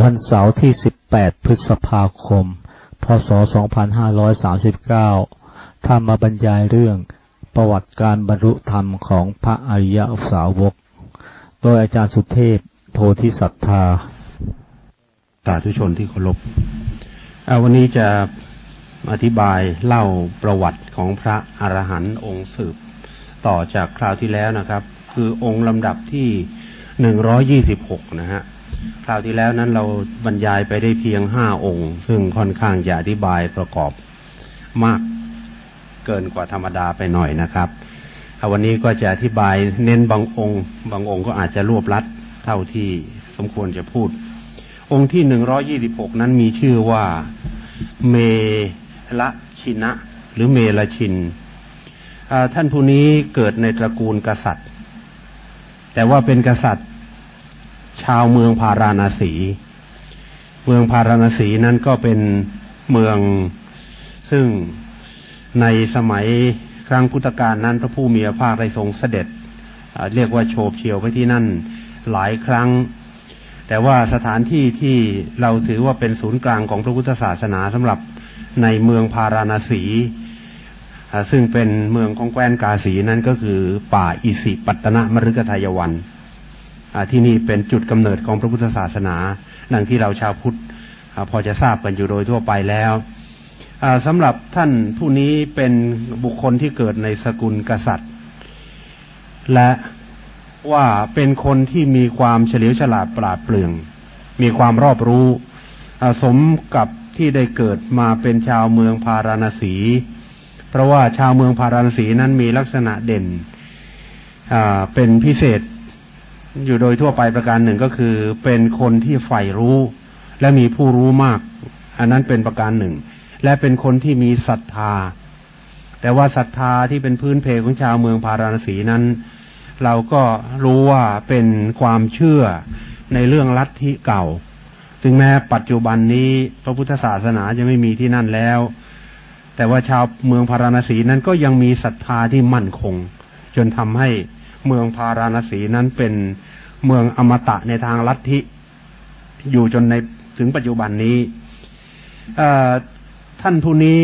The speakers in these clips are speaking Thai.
วันเสาร์ที่ 18 พฤษภาคม พศ 2539 ท่านมาบรรยายเรื่องประวัติการบรรลุธรรมของพระอริยสาวก โดยอาจารย์สุเทพโพธิสัตธา สาธุชนที่เคารพวันนี้จะอธิบายเล่าประวัติของพระอรหันต์องค์สืบ ต่อจากคราวที่แล้วนะครับ คือองค์ลำดับที่หนึ่งร้อยี่สิบหกนะฮะ คราวที่แล้วนั้นเราบรรยายไปได้เพียงห้าองค์ ซึ่งค่อนข้างจะอธิบายประกอบมากเกินกว่าธรรมดาไปหน่อยนะครับวันนี้ก็จะอธิบายเน้นบางองค์ บางองค์ก็อาจจะรวบลัดเท่าที่สมควรจะพูด องค์ที่หนึ่งร้อยี่สิบหกนั้นมีชื่อว่าเมละชินะ หรือเมลชินท่านผู้นี้เกิดในตระกูลกษัตริย์ แต่ว่าเป็นกษัตริย์ ชาวเมืองพาราณสี เมืองพาราณสีนั้นก็เป็นเมืองซึ่งในสมัยครั้งพุทธกาลนั้นพระผู้มีพระภาคได้ทรงเสด็จ เรียกว่าโฉบเฉียวไปที่นั่นหลายครั้ง แต่ว่าสถานที่ที่เราถือว่าเป็นศูนย์กลางของพระพุทธศาสนาสำหรับในเมืองพาราณสี ซึ่งเป็นเมืองของแคว้นกาสีนั้นก็คือป่าอิสิปัตนมฤคทายวัน ที่นี่เป็นจุดกำเนิดของพระพุทธศาสนาดังที่เราชาวพุทธพอจะทราบกันอยู่โดยทั่วไปแล้วสำหรับท่านผู้นี้เป็นบุคคลที่เกิดในสกุลกษัตริย์ และว่าเป็นคนที่มีความเฉลียวฉลาดปราดเปรื่อง มีความรอบรู้สมกับที่ได้เกิดมาเป็นชาวเมืองพาราณสี เพราะว่าชาวเมืองพาราณสีนั้นมีลักษณะเด่นเป็นพิเศษ อยู่โดยทั่วไปประการหนึ่งก็คือ เป็นคนที่ใฝ่รู้ และมีผู้รู้มาก อันนั้นเป็นประการหนึ่ง และเป็นคนที่มีศรัทธา แต่ว่าศรัทธาที่เป็นพื้นเพของชาวเมืองพาราณสีนั้น เราก็รู้ว่าเป็นความเชื่อในเรื่องลัทธิเก่าถึงแม้ปัจจุบันนี้พระพุทธศาสนาจะไม่มีที่นั่นแล้ว แต่ว่าชาวเมืองพาราณสีนั้นก็ยังมีศรัทธาที่มั่นคง จนทำให้ เมืองพาราณสีนั้นเป็นเมืองอมตะในทางลัทธิอยู่จนในถึงปัจจุบันนี้ท่านผู้นี้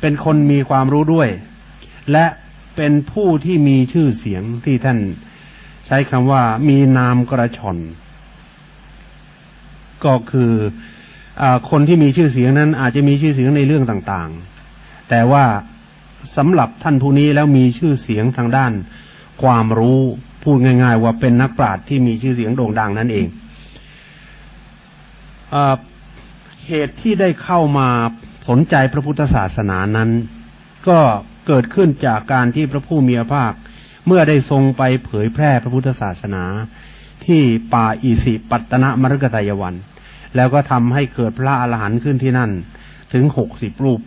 เป็นคนมีความรู้ด้วย และเป็นผู้ที่มีชื่อเสียงที่ท่านใช้คำว่ามีนามกระชอนก็คืออคนที่มีชื่อเสียงนั้น อาจจะมีชื่อเสียงในเรื่องต่าง ๆ แต่ว่าสำหรับท่านผู้นี้แล้วมีชื่อเสียงทางด้าน ความรู้พูดง่าย ๆ ว่าเป็นนักปราชญ์ที่มีชื่อเสียงโด่งดังนั่นเองเอเหตุที่ได้เข้ามาสนใจพระพุทธศาสนานั้น ก็เกิดขึ้นจากการที่พระผู้มีพระภาค เมื่อได้ทรงไปเผยแพร่พระพุทธศาสนา ที่ป่าอิสิปัตนมรุกตายวัน แล้วก็ทำให้เกิดพระอรหันต์ขึ้นที่นั่น ถึงหกสิบรูป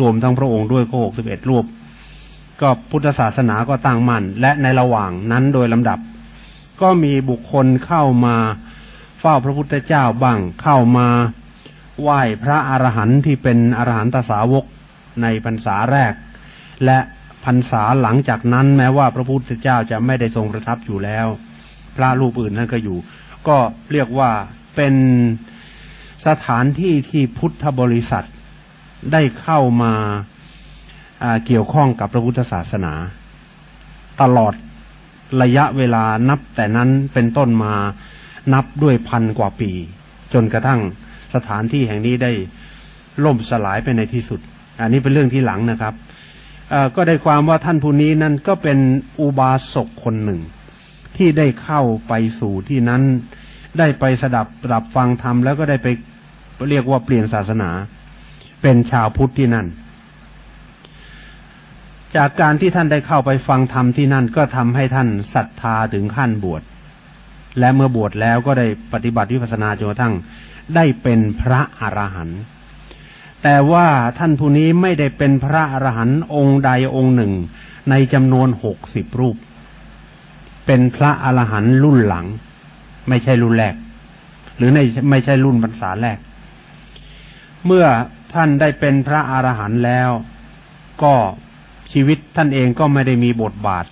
รวมทั้งพระองค์ด้วยก็หกสิบเอ็ดรูป ก็พุทธศาสนาก็ตั้งมั่น และในระหว่างนั้นโดยลำดับ ก็มีบุคคลเข้ามาเฝ้าพระพุทธเจ้าบ้าง เข้ามาไหว้พระอรหันต์ที่เป็นอรหันตสาวกในพรรษาแรก และพรรษาหลังจากนั้นแม้ว่าพระพุทธเจ้าจะไม่ได้ทรงประทับอยู่แล้ว พระรูปอื่นนั่นก็อยู่ ก็เรียกว่าเป็นสถานที่ที่พุทธบริษัทได้เข้ามา เกี่ยวข้องกับพระพุทธศาสนา ตลอดระยะเวลานับแต่นั้นเป็นต้นมานับด้วยพันกว่าปี จนกระทั่งสถานที่แห่งนี้ได้ล่มสลายไปในที่สุด อันนี้เป็นเรื่องที่หลังนะครับก็ได้ความว่าท่านผู้นี้นั่นก็เป็นอุบาสกคนหนึ่ง ที่ได้เข้าไปสู่ที่นั้น ได้ไปสดับรับฟังธรรมแล้วก็ได้ไปเรียกว่าเปลี่ยนศาสนา เป็นชาวพุทธที่นั่น จากการที่ท่านได้เข้าไปฟังธรรมที่นั่นก็ทำให้ท่านศรัทธาถึงขั้นบวช และเมื่อบวชแล้วก็ได้ปฏิบัติวิปัสสนาจนกระทั่งได้เป็นพระอรหันต์แต่ว่าท่านผู้นี้ไม่ได้เป็นพระอรหันต์องค์ใดองค์หนึ่ง ในจำนวนหกสิบรูป เป็นพระอรหันต์รุ่นหลัง ไม่ใช่รุ่นแรก หรือในไม่ใช่รุ่นพรรษาแรก เมื่อท่านได้เป็นพระอรหันต์แล้วก็ ชีวิตท่านเองก็ไม่ได้มีบทบาท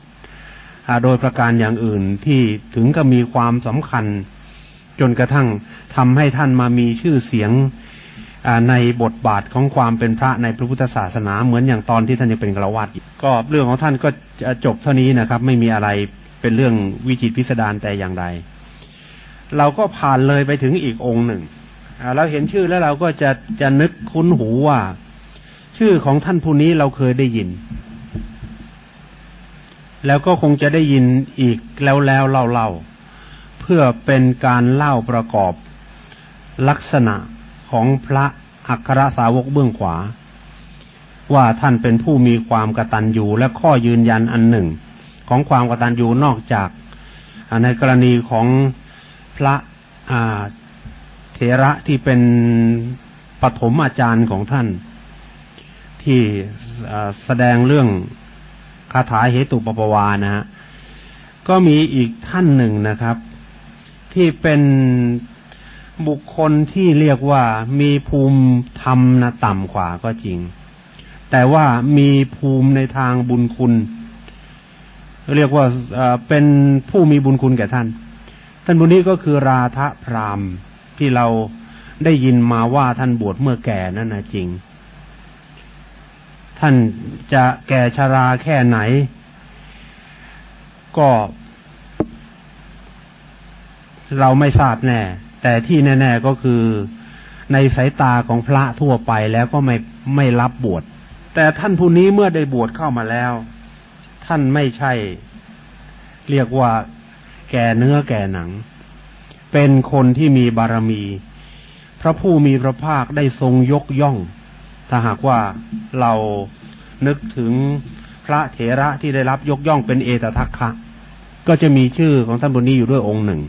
โดยประการอย่างอื่นที่ถึงกับมีความสำคัญ จนกระทั่งทำให้ท่านมามีชื่อเสียงในบทบาทของความเป็นพระในพระพุทธศาสนาเหมือนอย่างตอนที่ท่านยังเป็นกระวัดก็เรื่องของท่านก็จะจบเท่านี้นะครับ ไม่มีอะไรเป็นเรื่องวิจิตพิสดารแต่อย่างใดเราก็ผ่านเลยไปถึงอีกองค์หนึ่งเราเห็นชื่อแล้วเราก็จะจะนึกคุ้นหูว่า ชื่อของท่านผู้นี้เราเคยได้ยิน แล้วก็คงจะได้ยินอีกแล้วแล้วเล่าเล่าเพื่อเป็นการเล่าประกอบลักษณะของพระอัครสาวกเบื้องขวา ว่าท่านเป็นผู้มีความกตัญญูและข้อยืนยันอันหนึ่ง ของความกตัญญูนอกจากในกรณีของพระเถระที่เป็นปฐมอาจารย์ของท่าน ที่แสดงเรื่อง คาถาเหตุปปวานะฮะก็มีอีกท่านหนึ่งนะครับ ที่เป็นบุคคลที่เรียกว่ามีภูมิธรรมนะต่ำกว่าก็จริง แต่ว่ามีภูมิในทางบุญคุณ เรียกว่าเป็นผู้มีบุญคุณแก่ท่าน ท่านบุญนี้ก็คือราธพรามที่เราได้ยินมาว่าท่านบวชเมื่อแก่นั่นนะจริง ท่านจะแก่ชราแค่ไหน ก็ เราไม่ทราบแน่ แต่ที่แน่ ๆก็คือในสายตาของพระทั่วไปแล้วก็ไม่ไม่รับบวชแต่ท่านผู้นี้เมื่อได้บวชเข้ามาแล้ว ท่านไม่ใช่ เรียกว่าแก่เนื้อแก่หนัง เป็นคนที่มีบารมี พระผู้มีพระภาคได้ทรงยกย่อง ถ้าหากว่าเรานึกถึงพระเถระที่ได้รับยกย่องเป็นเอตทัคคะ ก็จะมีชื่อของท่านบุญนี้อยู่ด้วยองค์หนึ่ง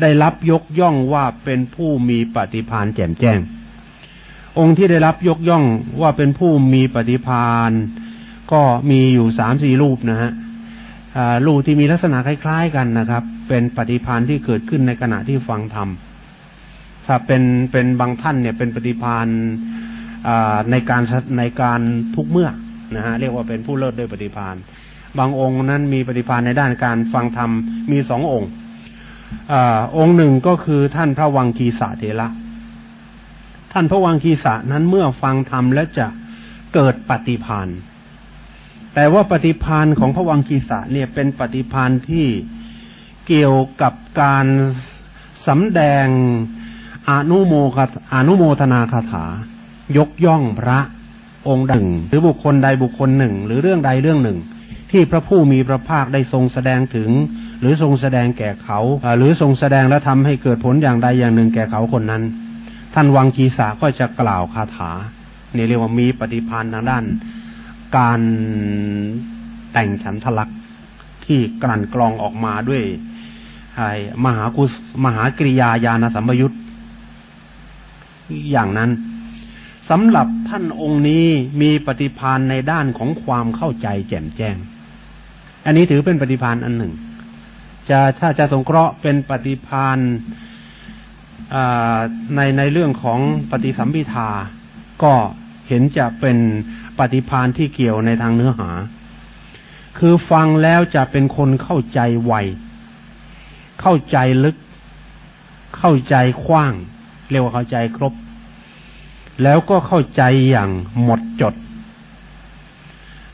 ได้รับยกย่องว่าเป็นผู้มีปฏิพานแจ่มแจ้ง องค์ที่ได้รับยกย่องว่าเป็นผู้มีปฏิพานก็มีอยู่สามสี่รูปนะฮะรูปที่มีลักษณะคล้าย ๆ กันนะครับ เป็นปฏิพานที่เกิดขึ้นในขณะที่ฟังธรรมถ้าเป็นเป็นบางท่านเนี่ยเป็นปฏิพาน ในการในการทุกเมื่อนะฮะเรียกว่าเป็นผู้เลิศด้วยปฏิพานบางองค์นั้นมีปฏิพานในด้านการฟังธรรมมีสององค์อองค์หนึ่งก็คือท่านพระวังคีสะเถระท่านพระวังคีสะนั้นเมื่อฟังธรรมแล้วจะเกิดปฏิพานแต่ว่าปฏิพานของพระวังคีสะเนี่ยเป็นปฏิพานที่เกี่ยวกับการสำแดงอนุโมคอนุโมทนาคาถา ยกย่องพระองค์หนึ่ง หรือบุคคลใดบุคคลหนึ่ง หรือเรื่องใดเรื่องหนึ่ง ที่พระผู้มีพระภาคได้ทรงแสดงถึง หรือทรงแสดงแก่เขา หรือทรงแสดงและทำให้เกิดผลอย่างใดอย่างหนึ่งแก่เขาคนนั้น ท่านวังคีสาก็จะกล่าวคาถาเนี่ยเรียกว่ามีปฏิพันธ์ทางด้าน การแต่งฉันทลักษ์ที่กลั่นกรองออกมาด้วยมหากุศมหากริยาญาณสัมยุตอย่างนั้น สำหรับท่านองค์นี้มีปฏิพานในด้านของความเข้าใจแจ่มแจ้ง อันนี้ถือเป็นปฏิพานอันหนึ่ง จะถ้าจะสงเคราะห์เป็นปฏิพานในในเรื่องของปฏิสัมพิทา ก็เห็นจะเป็นปฏิพานที่เกี่ยวในทางเนื้อหา คือฟังแล้วจะเป็นคนเข้าใจไว เข้าใจลึก เข้าใจกว้าง เรียกว่าเข้าใจครบ แล้วก็เข้าใจอย่างหมดจด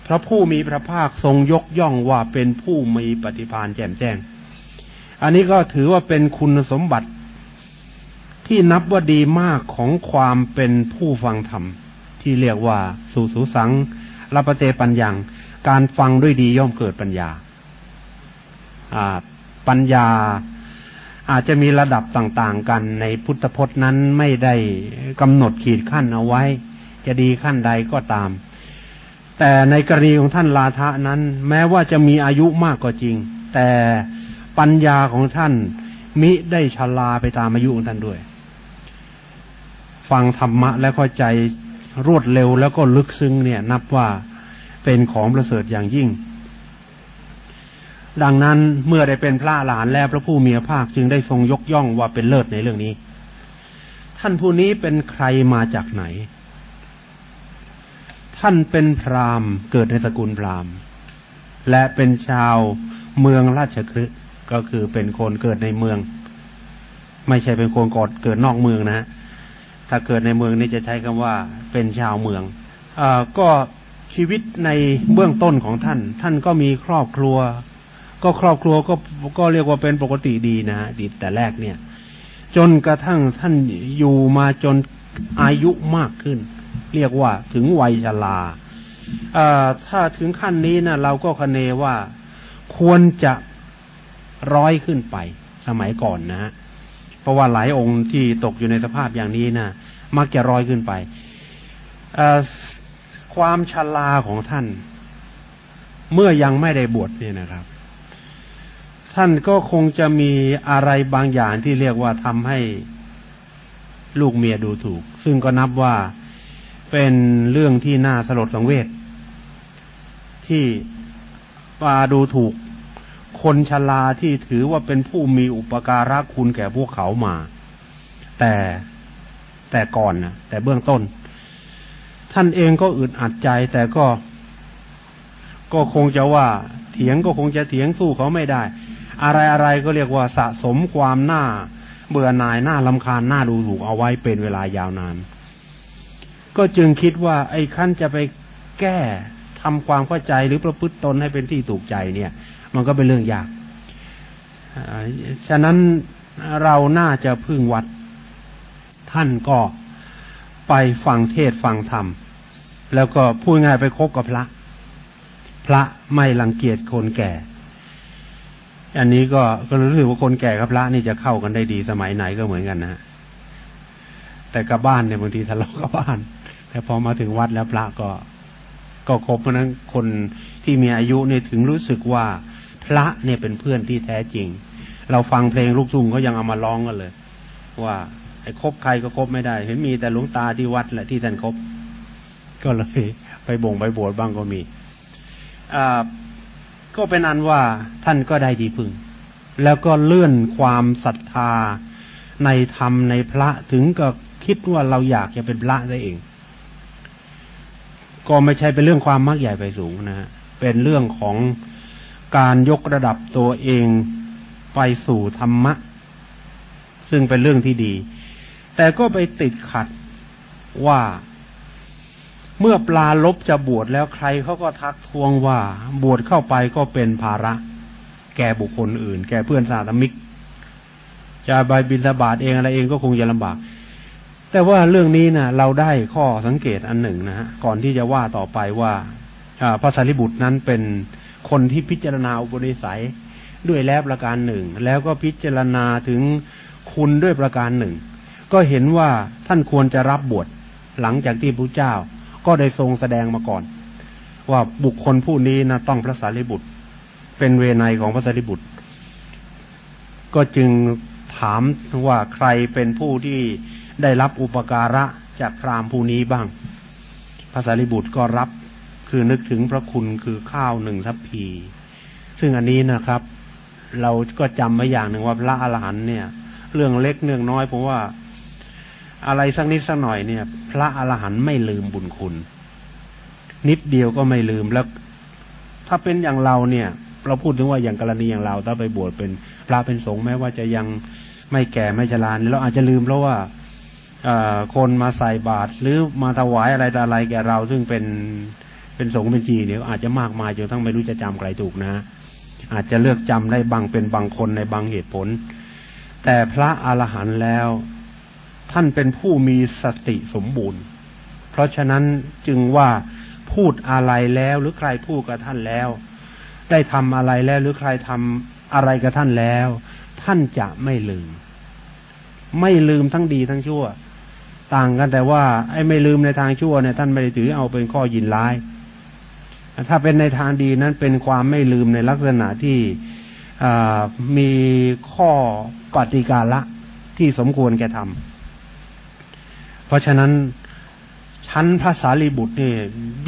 พระผู้มีพระภาคทรงยกย่องว่าเป็นผู้มีปฏิพานแจ่มแจ้ง อันนี้ก็ถือว่าเป็นคุณสมบัติ ที่นับว่าดีมากของความเป็นผู้ฟังธรรม ที่เรียกว่าสุสุสังรับเจปัญญัง การฟังด้วยดีย่อมเกิดปัญญาปัญญา อาจจะมีระดับต่างๆกันในพุทธพจน์นั้นไม่ได้กำหนดขีดขั้นเอาไว้ จะดีขั้นใดก็ตาม แต่ในกรณีของท่านลาทะนั้น แม้ว่าจะมีอายุมากก็จริง แต่ปัญญาของท่านมิได้ชลาไปตามอายุของท่านด้วย ฟังธรรมะและเข้าใจรวดเร็วแล้วก็ลึกซึ้งเนี่ย นับว่าเป็นของประเสริฐอย่างยิ่ง ดังนั้นเมื่อได้เป็นพระหลานแล้วพระผู้มีพระภาคจึงได้ทรงยกย่องว่าเป็นเลิศในเรื่องนี้ ท่านผู้นี้เป็นใครมาจากไหน ท่านเป็นพราหมณ์เกิดในสกุลพราหมณ์ และเป็นชาวเมืองราชคฤห์ก็คือเป็นคนเกิดในเมือง ไม่ใช่เป็นคนกอดเกิดนอกเมืองนะ ถ้าเกิดในเมืองนี่จะใช้คำว่าเป็นชาวเมืองอก็ชีวิตในเบื้องต้นของท่าน ท่านก็มีครอบครัว ก็ครอบครัวก็ก็เรียกว่าเป็นปกติดีนะดีแต่แรกเนี่ย จนกระทั่งท่านอยู่มาจนอายุมากขึ้น เรียกว่าถึงวัยชราถ้าถึงขั้นนี้นะเราก็คเนว่าควรจะร้อยขึ้นไปสมัยก่อนนะเพราะว่าหลายองค์ที่ตกอยู่ในสภาพอย่างนี้นะมักจะร้อยขึ้นไปความชราของท่าน เมื่อยังไม่ได้บวชเนี่ยนะครับ ท่านก็คงจะมีอะไรบางอย่างที่เรียกว่าทำให้ลูกเมียดูถูก ซึ่งก็นับว่าเป็นเรื่องที่น่าสลดสังเวชที่ปาดูถูก คนชราที่ถือว่าเป็นผู้มีอุปการะคุณแก่พวกเขามา แต่แต่ก่อนนะแต่เบื้องต้น ท่านเองก็อึดอัดใจ แต่ก็ ก็คงจะว่าเถียงก็คงจะเถียงสู้เขาไม่ได้ อะไรอะไรก็เรียกว่าสะสมความหน้า เบื่อหน่ายหน้าลำคาญหน้าดูถูกเอาไว้เป็นเวลายาวนาน ก็จึงคิดว่า ไอ้ขั้นจะไปแก้ทำความเข้าใจหรือประพฤติตนให้เป็นที่ถูกใจเนี่ย มันก็เป็นเรื่องยากฉะนั้นเราน่าจะพึ่งวัด ท่านก็ไปฟังเทศฟังธรรม แล้วก็พูดง่ายไปคบกับพระ พระไม่รังเกียจคนแก่ อันนี้ก็ก็รู้สึกว่าคนแก่กับพระนี่จะเข้ากันได้ดีสมัยไหนก็เหมือนกันนะแต่กับบ้านเนี่ยบางทีทะเลาะกับบ้าน แต่พอมาถึงวัดแล้วพระก็ ก็ครบเพราะนั้นคนที่มีอายุเนี่ยถึงรู้สึกว่าพระเนี่ยเป็นเพื่อนที่แท้จริง เราฟังเพลงลูกทุ่งเขายังเอามาร้องกันเลย ว่าไอ้คบใครก็คบไม่ได้ เห็นมีแต่หลวงตาที่วัดแหละที่ท่านคบก็เลยไปบ่งไปบวชบ้างก็มีอ่า ก็เป็นอันว่าท่านก็ได้ดีพึง แล้วก็เลื่อนความศรัทธาในธรรมในพระถึงก็คิดว่าเราอยากจะเป็นพระได้เอง ก็ไม่ใช่เป็นเรื่องความมักใหญ่ไปสูงนะฮะเป็นเรื่องของการยกระดับตัวเองไปสู่ธรรมะ ซึ่งเป็นเรื่องที่ดี แต่ก็ไปติดขัดว่า เมื่อปลาลบจะบวชแล้วใครเขาก็ทักทวงว่าบวชเข้าไปก็เป็นภาระ แก่บุคคลอื่น แก่เพื่อนสาธมิก จะใบบินสบาทเองอะไรเองก็คงจะลำบาก แต่ว่าเรื่องนี้นะเราได้ข้อสังเกตอันหนึ่งนะฮะก่อนที่จะว่าต่อไปว่าพระสารีบุตรนั้นเป็นคนที่พิจารณาอุปนิสัยด้วยแล้วประการหนึ่ง แล้วก็พิจารณาถึงคุณด้วยประการหนึ่ง ก็เห็นว่าท่านควรจะรับบวชหลังจากที่พระเจ้า ก็ได้ทรงแสดงมาก่อน ว่าบุคคลผู้นี้นะต้องพระสารีบุตร เป็นเวไนของพระสารีบุตร ก็จึงถามว่าใครเป็นผู้ที่ได้รับอุปการะจากพราหมณ์ผู้นี้บ้างพระสารีบุตรก็รับคือนึกถึงพระคุณคือข้าวหนึ่งทัพพี ซึ่งอันนี้นะครับ เราก็จำไว้อย่างหนึ่งว่าพระอรหันต์เนี่ย เรื่องเล็กเรื่องน้อยผมว่า อะไรสักนิดสักหน่อยเนี่ย พระอรหันต์ไม่ลืมบุญคุณ นิดเดียวก็ไม่ลืมแล้ว ถ้าเป็นอย่างเราเนี่ย เราพูดถึงว่าอย่างกรณีอย่างเราถ้าไปบวชเป็นพระเป็นสงฆ์แม้ว่าจะยังไม่แก่ไม่ชราเราอาจจะลืมเพราะว่าคนมาใส่บาตรหรือมาถวายอะไรต่ออะไรแก่เราซึ่งเป็นเป็นสงฆ์เป็นจีเนี่ยอาจจะมากมายจนทั้งไม่รู้จะจำใครถูกนะ อาจจะเลือกจำได้บางเป็นบางคนในบางเหตุผล แต่พระอรหันต์แล้ว ท่านเป็นผู้มีสติสมบูรณ์ เพราะฉะนั้นจึงว่าพูดอะไรแล้วหรือใครพูดกับท่านแล้ว ได้ทำอะไรแล้วหรือใครทำอะไรกับท่านแล้ว ท่านจะไม่ลืม ไม่ลืมทั้งดีทั้งชั่ว ต่างกันแต่ว่า ไอ้ไม่ลืมในทางชั่วเนี่ยท่านไม่ได้ถือเอาเป็นข้อยินร้าย ถ้าเป็นในทางดีนั้นเป็นความไม่ลืมในลักษณะที่มีข้อปฏิกาละที่สมควรแก่ทำ ราะฉะนั้นชั้นพระสารีบุตรนี่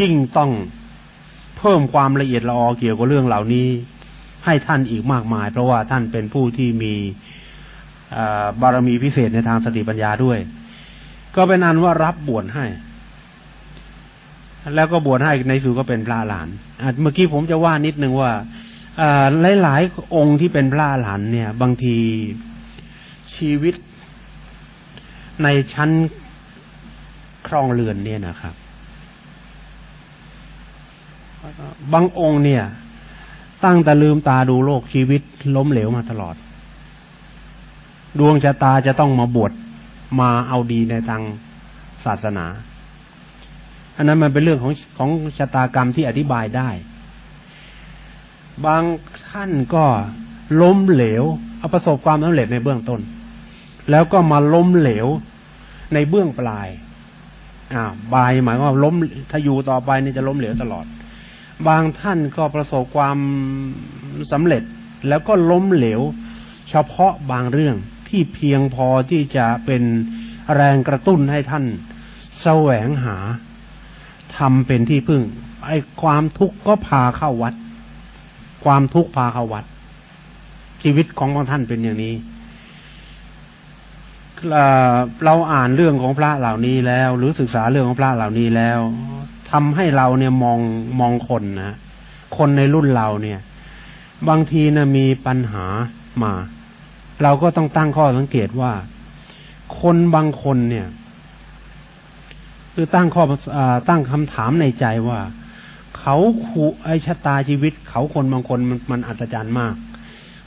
ยิ่งต้องเพิ่มความละเอียดละออเกี่ยวกับเรื่องเหล่านี้ ให้ท่านอีกมากมาย เพราะว่าท่านเป็นผู้ที่มีบารมีพิเศษในทางสติปัญญาด้วย ก็เป็นอันว่ารับบวชให้ แล้วก็บวชให้ในสุก็เป็นพระหลานเมื่อกี้ผมจะว่านิดนึงว่าหลายหลายองค์ที่เป็นพระหลานเนี่ย บางทีชีวิตในชั้น ครองเรือนเนี่ยนะครับบางองค์เนี่ย ตั้งแต่ลืมตาดูโลกชีวิตล้มเหลวมาตลอด ดวงชะตาจะต้องมาบวชมาเอาดีในทางศาสนา อันนั้นมันเป็นเรื่องของของชะตากรรมที่อธิบายได้ บางท่านก็ล้มเหลวเอาประสบความสำเร็จในเบื้องต้น แล้วก็มาล้มเหลวในเบื้องปลาย อ่าบายหมายว่าล้มถ้าอยู่ต่อไปนี่จะล้มเหลวตลอด บางท่านก็ประสบความสำเร็จแล้วก็ล้มเหลว เฉพาะบางเรื่องที่เพียงพอที่จะเป็นแรงกระตุ้นให้ท่านแสวงหาทำเป็นที่พึ่ง ไอ้ความทุกข์ก็พาเข้าวัด ความทุกข์พาเข้าวัด ชีวิตของบางท่านเป็นอย่างนี้ เราอ่านเรื่องของพระเหล่านี้แล้ว หรือศึกษาเรื่องของพระเหล่านี้แล้วทำให้เราเนี่ยมองมองคนนะคนในรุ่นเราเนี่ย บางทีนะมีปัญหามา เราก็ต้องตั้งข้อสังเกตว่า คนบางคนเนี่ย คือตั้งข้ออตั้งคำถามในใจว่า เขาคูไอชะตาชีวิต เขาคนบางคนมันมันอัศจรรย์มาก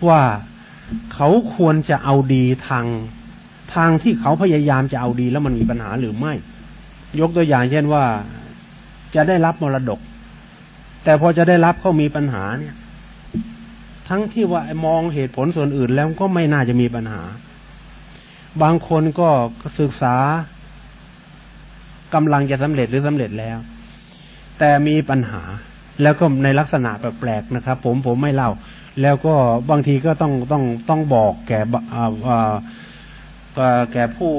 ว่าเขาควรจะเอาดีทาง ทางที่เขาพยายามจะเอาดีแล้วมันมีปัญหาหรือไม่ ยกตัวอย่างเช่นว่าจะได้รับมรดก แต่พอจะได้รับเขามีปัญหาเนี่ย ทั้งที่ว่ามองเหตุผลส่วนอื่นแล้วก็ไม่น่าจะมีปัญหา บางคนก็ศึกษากำลังจะสำเร็จหรือสำเร็จแล้ว แต่มีปัญหาแล้วก็ในลักษณะแปลกๆนะครับ ผมผมไม่เล่า แล้วก็บางทีก็ต้องต้องต้องบอกแก่อ่า แก่ผู้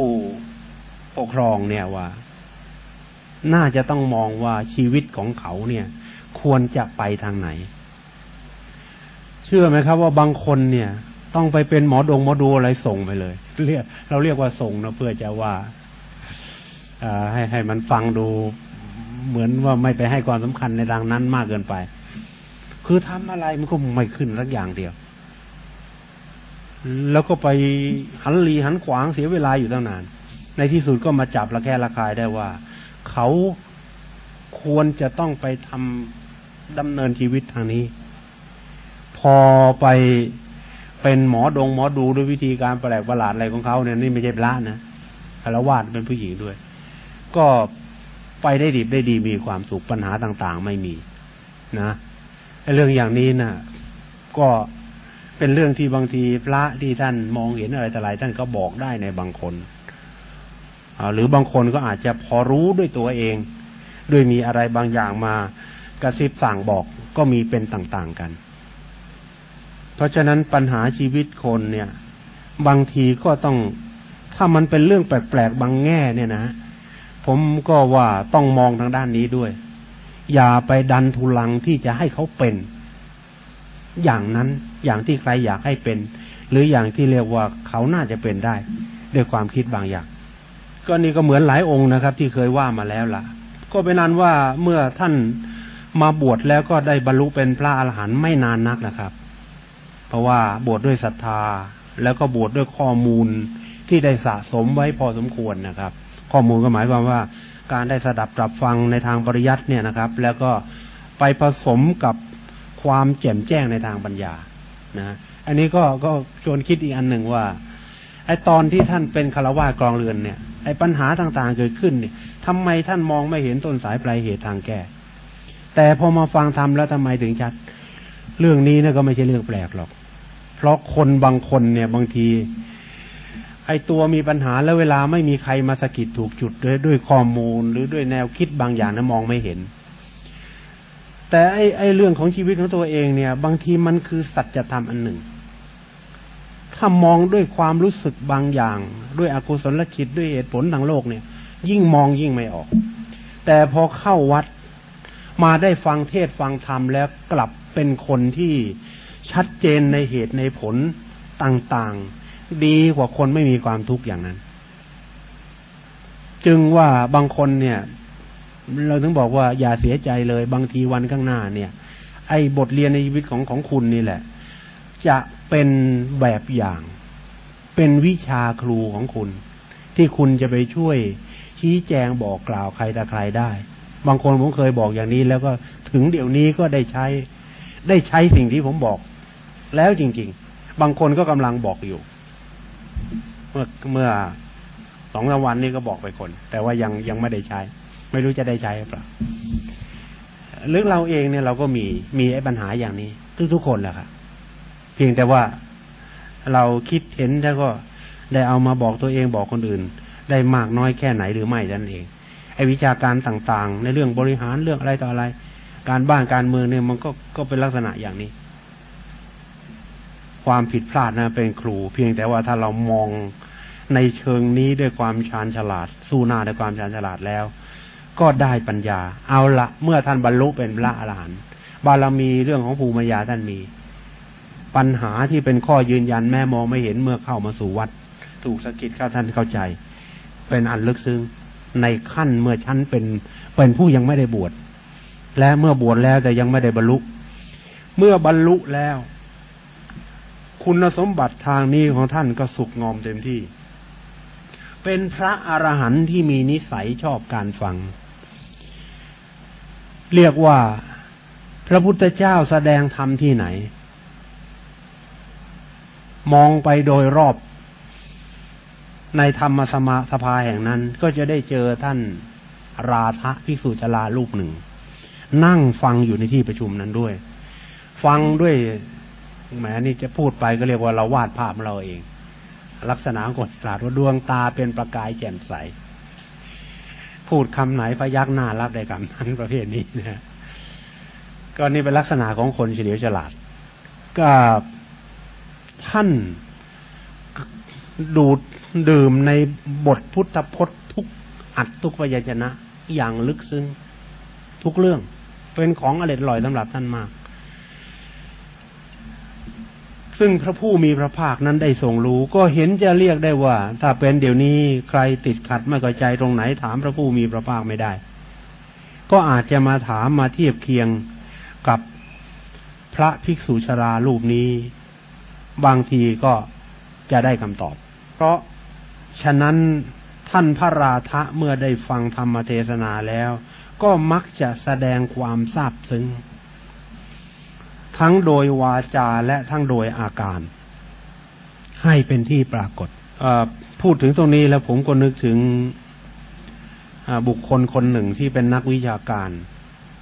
ปกครองเนี่ยว่า น่าจะต้องมองว่าชีวิตของเขาเนี่ย ควรจะไปทางไหน เชื่อไหมครับ ว่าบางคนเนี่ย ต้องไปเป็นหมอดงหมอดูอะไรส่งไปเลยเรียกเราเรียกว่าส่งนะเพื่อจะว่าให้ให้มันฟังดูเหมือนว่าไม่ไปให้ความสำคัญในดังนั้นมากเกินไป คือทำอะไรมันก็ไม่ขึ้นสักอย่างเดียว แล้วก็ไปหันลีหันขวางเสียเวลาอยู่ตั้งนาน ในที่สุดก็มาจับระแคะระคายได้ว่า เขาควรจะต้องไปทำดำเนินชีวิตทางนี้ พอไปเป็นหมอดงหมอดูด้วยวิธีการแปลกประหลาดอะไรของเขาเนี่ยนี่ไม่ใช่พระนะคารวาสเป็นผู้หญิงด้วย ก็ไปได้ดีได้ดีมีความสุขปัญหาต่าง ๆ ไม่มีนะไอ้เรื่องอย่างนี้นะ่ะ ก็ เป็นเรื่องที่บางทีพระที่ท่านมองเห็นอะไรแต่ไรท่านก็บอกได้ในบางคนหรือบางคนก็อาจจะพอรู้ด้วยตัวเอง ด้วยมีอะไรบางอย่างมากระซิบสั่งบอกก็มีเป็นต่างๆกัน เพราะฉะนั้นปัญหาชีวิตคนเนี่ย บางทีก็ต้องถ้ามันเป็นเรื่องแปลกๆบางแง่เนี่ยนะผมก็ว่าต้องมองทางด้านนี้ด้วย อย่าไปดันทุลังที่จะให้เขาเป็น อย่างนั้นอย่างที่ใครอยากให้เป็น หรืออย่างที่เรียกว่าเขาน่าจะเป็นได้ ด้วยความคิดบางอย่าง ก็นี่ก็เหมือนหลายองค์นะครับ ที่เคยว่ามาแล้วล่ะ ก็เป็นนั้นว่าเมื่อท่านมาบวชแล้วก็ได้บรรลุเป็นพระอรหันต์ไม่นานนักนะครับ เพราะว่าบวชดด้วยศรัทธา แล้วก็บวชดด้วยข้อมูลที่ได้สะสมไว้พอสมควรนะครับ ข้อมูลก็หมายความว่าการได้สดับตรับฟังในทางปริยัติเนี่ยนะครับ แล้วก็ไปผสมกับ ความแจ่มแจ้งในทางปัญญานะอันนี้ก็ก็ชวนคิดอีกอันหนึ่งว่าไอตอนที่ท่านเป็นคารวะกรองเรือนเนี่ยไอปัญหาต่างๆเกิดขึ้นเนี่ยทำไมท่านมองไม่เห็นต้นสายปลายเหตุทางแก้แต่พอมาฟังทำแล้วทำไมถึงชัด เรื่องนี้นะก็ไม่ใช่เรื่องแปลกหรอก เพราะคนบางคนเนี่ยบางที ไอตัวมีปัญหาแล้วเวลาไม่มีใครมาสกิดถูกจุดด้วยด้วยข้อมูลหรือด้วยแนวคิดบางอย่างนะมองไม่เห็น แต่ไอ้ไอ้เรื่องของชีวิตของตัวเองเนี่ย บางทีมันคือสัจธรรมอันหนึ่ง ถ้ามองด้วยความรู้สึกบางอย่าง ด้วยอกุศลจิตด้วยเหตุผลทางโลกเนี่ย ยิ่งมองยิ่งไม่ออก แต่พอเข้าวัดมาได้ฟังเทศฟังธรรมแล้วกลับเป็นคนที่ชัดเจนในเหตุในผลต่างๆ ดีกว่าคนไม่มีความทุกข์อย่างนั้น จึงว่าบางคนเนี่ย เราถึงบอกว่าอย่าเสียใจเลย บางทีวันข้างหน้าเนี่ย ไอ้บทเรียนในชีวิตของของคุณนี่แหละ จะเป็นแบบอย่าง เป็นวิชาครูของคุณ ที่คุณจะไปช่วยชี้แจงบอกกล่าวใครแต่ใครได้ บางคนผมเคยบอกอย่างนี้ แล้วก็ถึงเดี๋ยวนี้ก็ได้ใช้ ได้ใช้สิ่งที่ผมบอก แล้วจริง ๆ บางคนก็กำลังบอกอยู่ เมื่อเมื่อสองสาวันนี้ก็บอกไปคน แต่ว่ายังยังไม่ได้ใช้ ไม่รู้จะได้ใช้หรือเปล่าเรื่องเราเองเนี่ยเราก็มีมีไอ้ปัญหาอย่างนี้ ทุกทุกคนแหละค่ะเพียงแต่ว่าเราคิดเห็นแล้วก็ได้เอามาบอกตัวเองบอกคนอื่น ได้มากน้อยแค่ไหนหรือไม่นั่นเองไอ้วิชาการต่างๆ ในเรื่องบริหารเรื่องอะไรต่ออะไร การบ้านการเมืองเนี่ยมันก็ก็เป็นลักษณะอย่างนี้ ความผิดพลาดนะเป็นครู เพียงแต่ว่าถ้าเรามองในเชิงนี้ด้วยความชาญฉลาด สู้หน้าด้วยความชาญฉลาดแล้ว ก็ได้ปัญญา เอาละเมื่อท่านบรรลุเป็นพระอรหันต์บารมีเรื่องของภูมิยาท่านมี ปัญหาที่เป็นข้อยืนยันแม่มองไม่เห็นเมื่อเข้ามาสู่วัด ถูกสะกิดเข้าท่านเข้าใจ เป็นอันลึกซึ้งในขั้นเมื่อชั้นเป็นเป็นผู้ยังไม่ได้บวชและเมื่อบวชแล้วแต่ยังไม่ได้บรรลุ เมื่อบรรลุแล้ว คุณสมบัติทางนี้ของท่านก็สุกงอมเต็มที่ เป็นพระอรหันต์ที่มีนิสัยชอบการฟัง เรียกว่าพระพุทธเจ้าแสดงธรรมที่ไหน มองไปโดยรอบในธรรมสมาสภาแห่งนั้น ก็จะได้เจอท่านราธะภิกษุจลารูปหนึ่ง นั่งฟังอยู่ในที่ประชุมนั้นด้วย ฟังด้วยแหมนี่จะพูดไปก็เรียกว่าเราวาดภาพเราเอง ลักษณะกฎศาสตร์ว่าดวงตาเป็นประกายแจ่มใส พูดคำไหนพยักหน้ารับได้คำนั้นประเภทนี้นะก็นี่เป็นลักษณะของคนเฉลียวฉลาด ก็ท่านดูดดื่มในบทพุทธพจน์ทุกอัดทุกพยัญชนะ อย่างลึกซึ้งทุกเรื่อง เป็นของอร่อยลอยสำหรับท่านมาก ซึ่งพระผู้มีพระภาคนั้นได้ทรงรู้ ก็เห็นจะเรียกได้ว่า ถ้าเป็นเดี๋ยวนี้ใครติดขัดไม่เข้าใจตรงไหนถามพระผู้มีพระภาคไม่ได้ ก็อาจจะมาถามมาเทียบเคียงกับพระภิกษุชรารูปนี้ บางทีก็จะได้คำตอบ เพราะฉะนั้นท่านพระราธะเมื่อได้ฟังธรรมเทศนาแล้ว ก็มักจะแสดงความทราบซึ้ง ทั้งโดยวาจาและทั้งโดยอาการ ให้เป็นที่ปรากฏพูดถึงตรงนี้แล้วผมก็นึกถึงบุคคลคนหนึ่งที่เป็นนักวิชาการ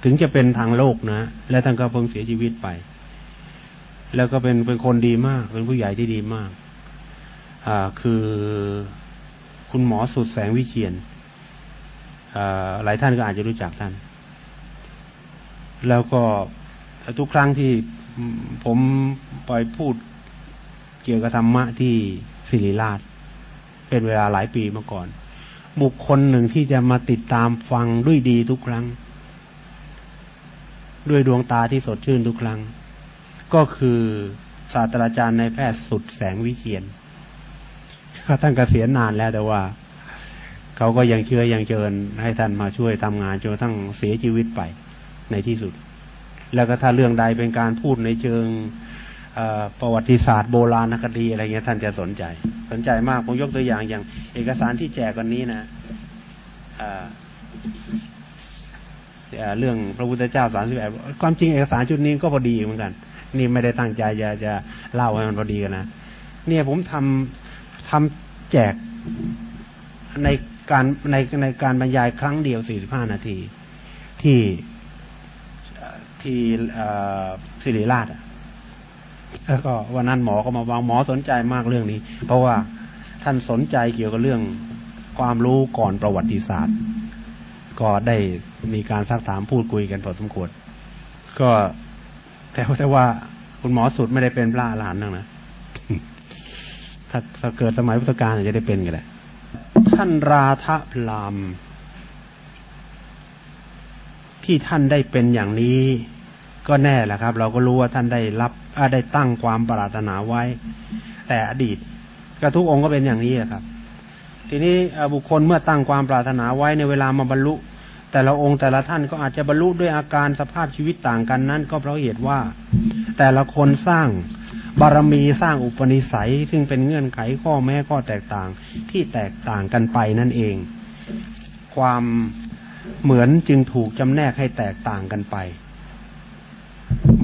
ถึงจะเป็นทางโลกนะ และท่านก็เพิ่งเสียชีวิตไป แล้วก็เป็นเป็นคนดีมาก เป็นผู้ใหญ่ที่ดีมากคือคุณหมอสุดแสงวิเชียนหลายท่านก็อาจจะรู้จักท่าน แล้วก็ ทุกครั้งที่ผมไปพูดเกี่ยวกับธรรมะที่ศิริราช เป็นเวลาหลายปีมาก่อน บุคคลหนึ่งที่จะมาติดตามฟังด้วยดีทุกครั้ง ด้วยดวงตาที่สดชื่นทุกครั้ง ก็คือศาสตราจารย์ในแพทย์สุดแสงวิเชียนท่านเกษียณนานแล้วแต่ว่าเขาก็ยังเชื่อยังเชิญให้ท่านมาช่วยทำงานจนทั้งเสียชีวิตไปในที่สุด แล้วก็ถ้าเรื่องใดเป็นการพูดในเชิงประวัติศาสตร์โบราณคดีอะไรเงี้ยท่านจะสนใจ สนใจมากผมยกตัวอย่างอย่าง เอกสารที่แจกวันนี้นะเรื่องพระพุทธเจ้าสารสิบแปดความจริงเอกสารชุดนี้ก็พอดีเหมือนกัน นี่ไม่ได้ตั้งใจจะจะเล่าให้มันพอดีกันนะเนี่ยผมทำทำแจกในการในในการบรรยายครั้งเดียวสี่สิบห้านาที ที่ ที่สิริราชแล้วก็วันนั้นหมอก็มาวางหมอสนใจมากเรื่องนี้ เพราะว่าท่านสนใจเกี่ยวกับเรื่องความรู้ก่อนประวัติศาสตร์ ก็ได้มีการซักถามพูดคุยกันพอสมควรก็แต่แต่ว่าคุณหมอสุดไม่ได้เป็นพระอรหันต์นะถ้าถ้าเกิดสมัยพุทธกาลจะได้เป็นกันแหละท่านราธพรามที่ท่านได้เป็นอย่างนี้ ก็แน่แหละครับ เราก็รู้ว่าท่านได้รับได้ตั้งความปรารถนาไว้ แต่อดีตก็ทุกองค์ก็เป็นอย่างนี้ครับ ทีนี้บุคคลเมื่อตั้งความปรารถนาไว้ในเวลามาบรรลุ แต่ละองค์แต่ละท่านก็อาจจะบรรลุด้วยอาการสภาพชีวิตต่างกันนั่นก็เพราะเหตุว่า แต่ละคนสร้างบารมีสร้างอุปนิสัย ซึ่งเป็นเงื่อนไขข้อแม้ข้อแตกต่างที่แตกต่างกันไปนั่นเอง ความเหมือนจึงถูกจำแนกให้แตกต่างกันไป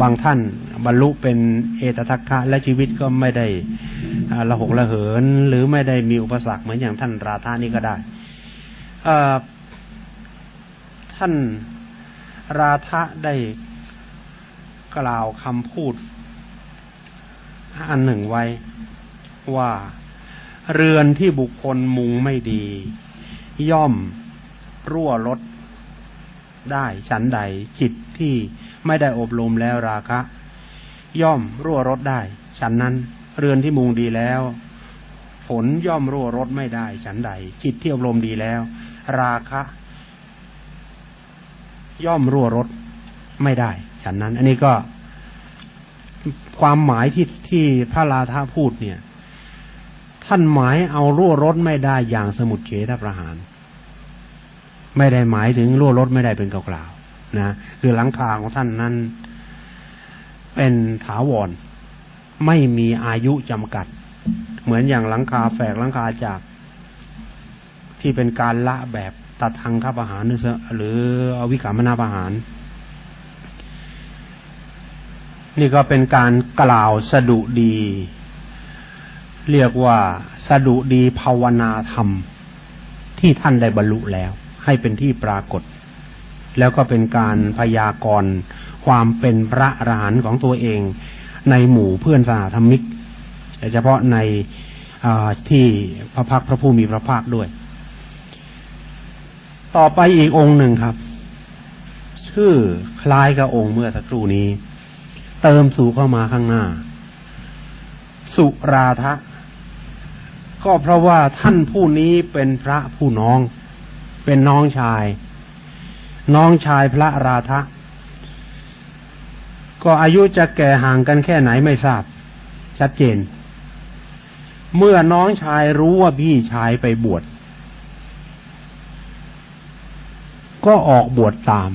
บางท่านบรรลุเป็นเอตทัคคะและชีวิตก็ไม่ได้ระหกระเหิน หรือไม่ได้มีอุปสรรคเหมือนอย่างท่านราธานี่ก็ได้ท่านราธะได้กล่าวคำพูด อันหนึ่งไว้ว่าเรือนที่บุคคลมุงไม่ดี ย่อมรั่วลดได้ฉันใดจิตที่ ไม่ได้อบรมแล้วราคะ ย่อมรั่วรดได้ ฉันนั้นเรือนที่มุงดีแล้วผลย่อมรั่วรดไม่ได้ ฉันใดจิตที่อบรมดีแล้ว ราคะ ย่อมรั่วรดไม่ได้ ฉันนั้น อันนี้ก็ความหมายที่ที่พระราธาพูดเนี่ย ท่านหมายเอารั่วรถไม่ได้อย่างสมุดเฉทประหาร ไม่ได้หมายถึงรั่วรถไม่ได้เป็นกล่าว นะคือหลังคาของท่านนั้น เป็นถาวร ไม่มีอายุจำกัด เหมือนอย่างหลังคาแฝกหลังคาจาก ที่เป็นการละแบบตัดทางข้าประหารหรืออวิกามนาประหาร นี่ก็เป็นการกล่าวสดุดี เรียกว่าสดุดีภาวนาธรรมที่ท่านได้บรรลุแล้ว ให้เป็นที่ปรากฏ แล้วก็เป็นการพยากรณ์ความเป็นพระอรหันต์ของตัวเอง ในหมู่เพื่อนสาธรรมิกโดยเฉพาะในที่พระพักพระผู้มีพระภาคด้วย ต่อไปอีกองค์หนึ่งครับ ชื่อคล้ายกับองค์เมื่อสักครู่นี้ เติมสู่เข้ามาข้างหน้า สุราทะ ก็เพราะว่าท่านผู้นี้เป็นพระผู้น้อง เป็นน้องชาย น้องชายพระราทะก็อายุจะแก่ห่างกันแค่ไหนไม่ทราบ ชัดเจน เมื่อน้องชายรู้ว่าพี่ชายไปบวชก็ออกบวชตาม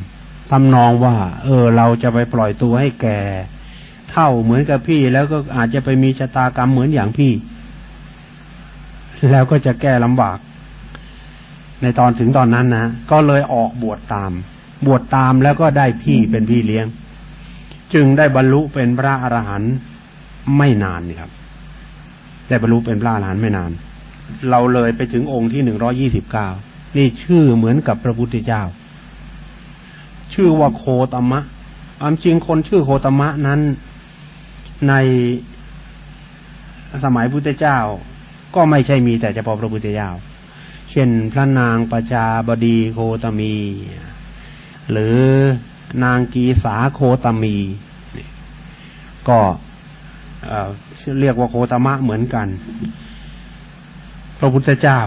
ทำนองว่า เออ เราจะไปปล่อยตัวให้แก่ เท่าเหมือนกับพี่แล้วก็อาจจะไปมีชะตากรรมเหมือนอย่างพี่ แล้วก็จะแก้ลำบาก ในตอนถึงตอนนั้นนะก็เลยออกบวชตาม บวชตามแล้วก็ได้พี่เป็นพี่เลี้ยง จึงได้บรรลุเป็นพระอรหันต์ไม่นานครับ ได้บรรลุเป็นพระอรหันต์ไม่นาน เราเลยไปถึงองค์ที่หนึ่งร้อยี่สิบเก้านี่ชื่อเหมือนกับพระพุทธเจ้า ชื่อว่าโคตมะความจริงคนชื่อโคตมะนั้นในสมัยพุทธเจ้า ก็ไม่ใช่มีแต่เฉพาะพระพุทธเจ้าเช่น พระนางประชาบดีโคตมี หรือนางกีสาโคตมี ก็เรียกว่าโคตมะเหมือนกัน พระพุทธเจ้า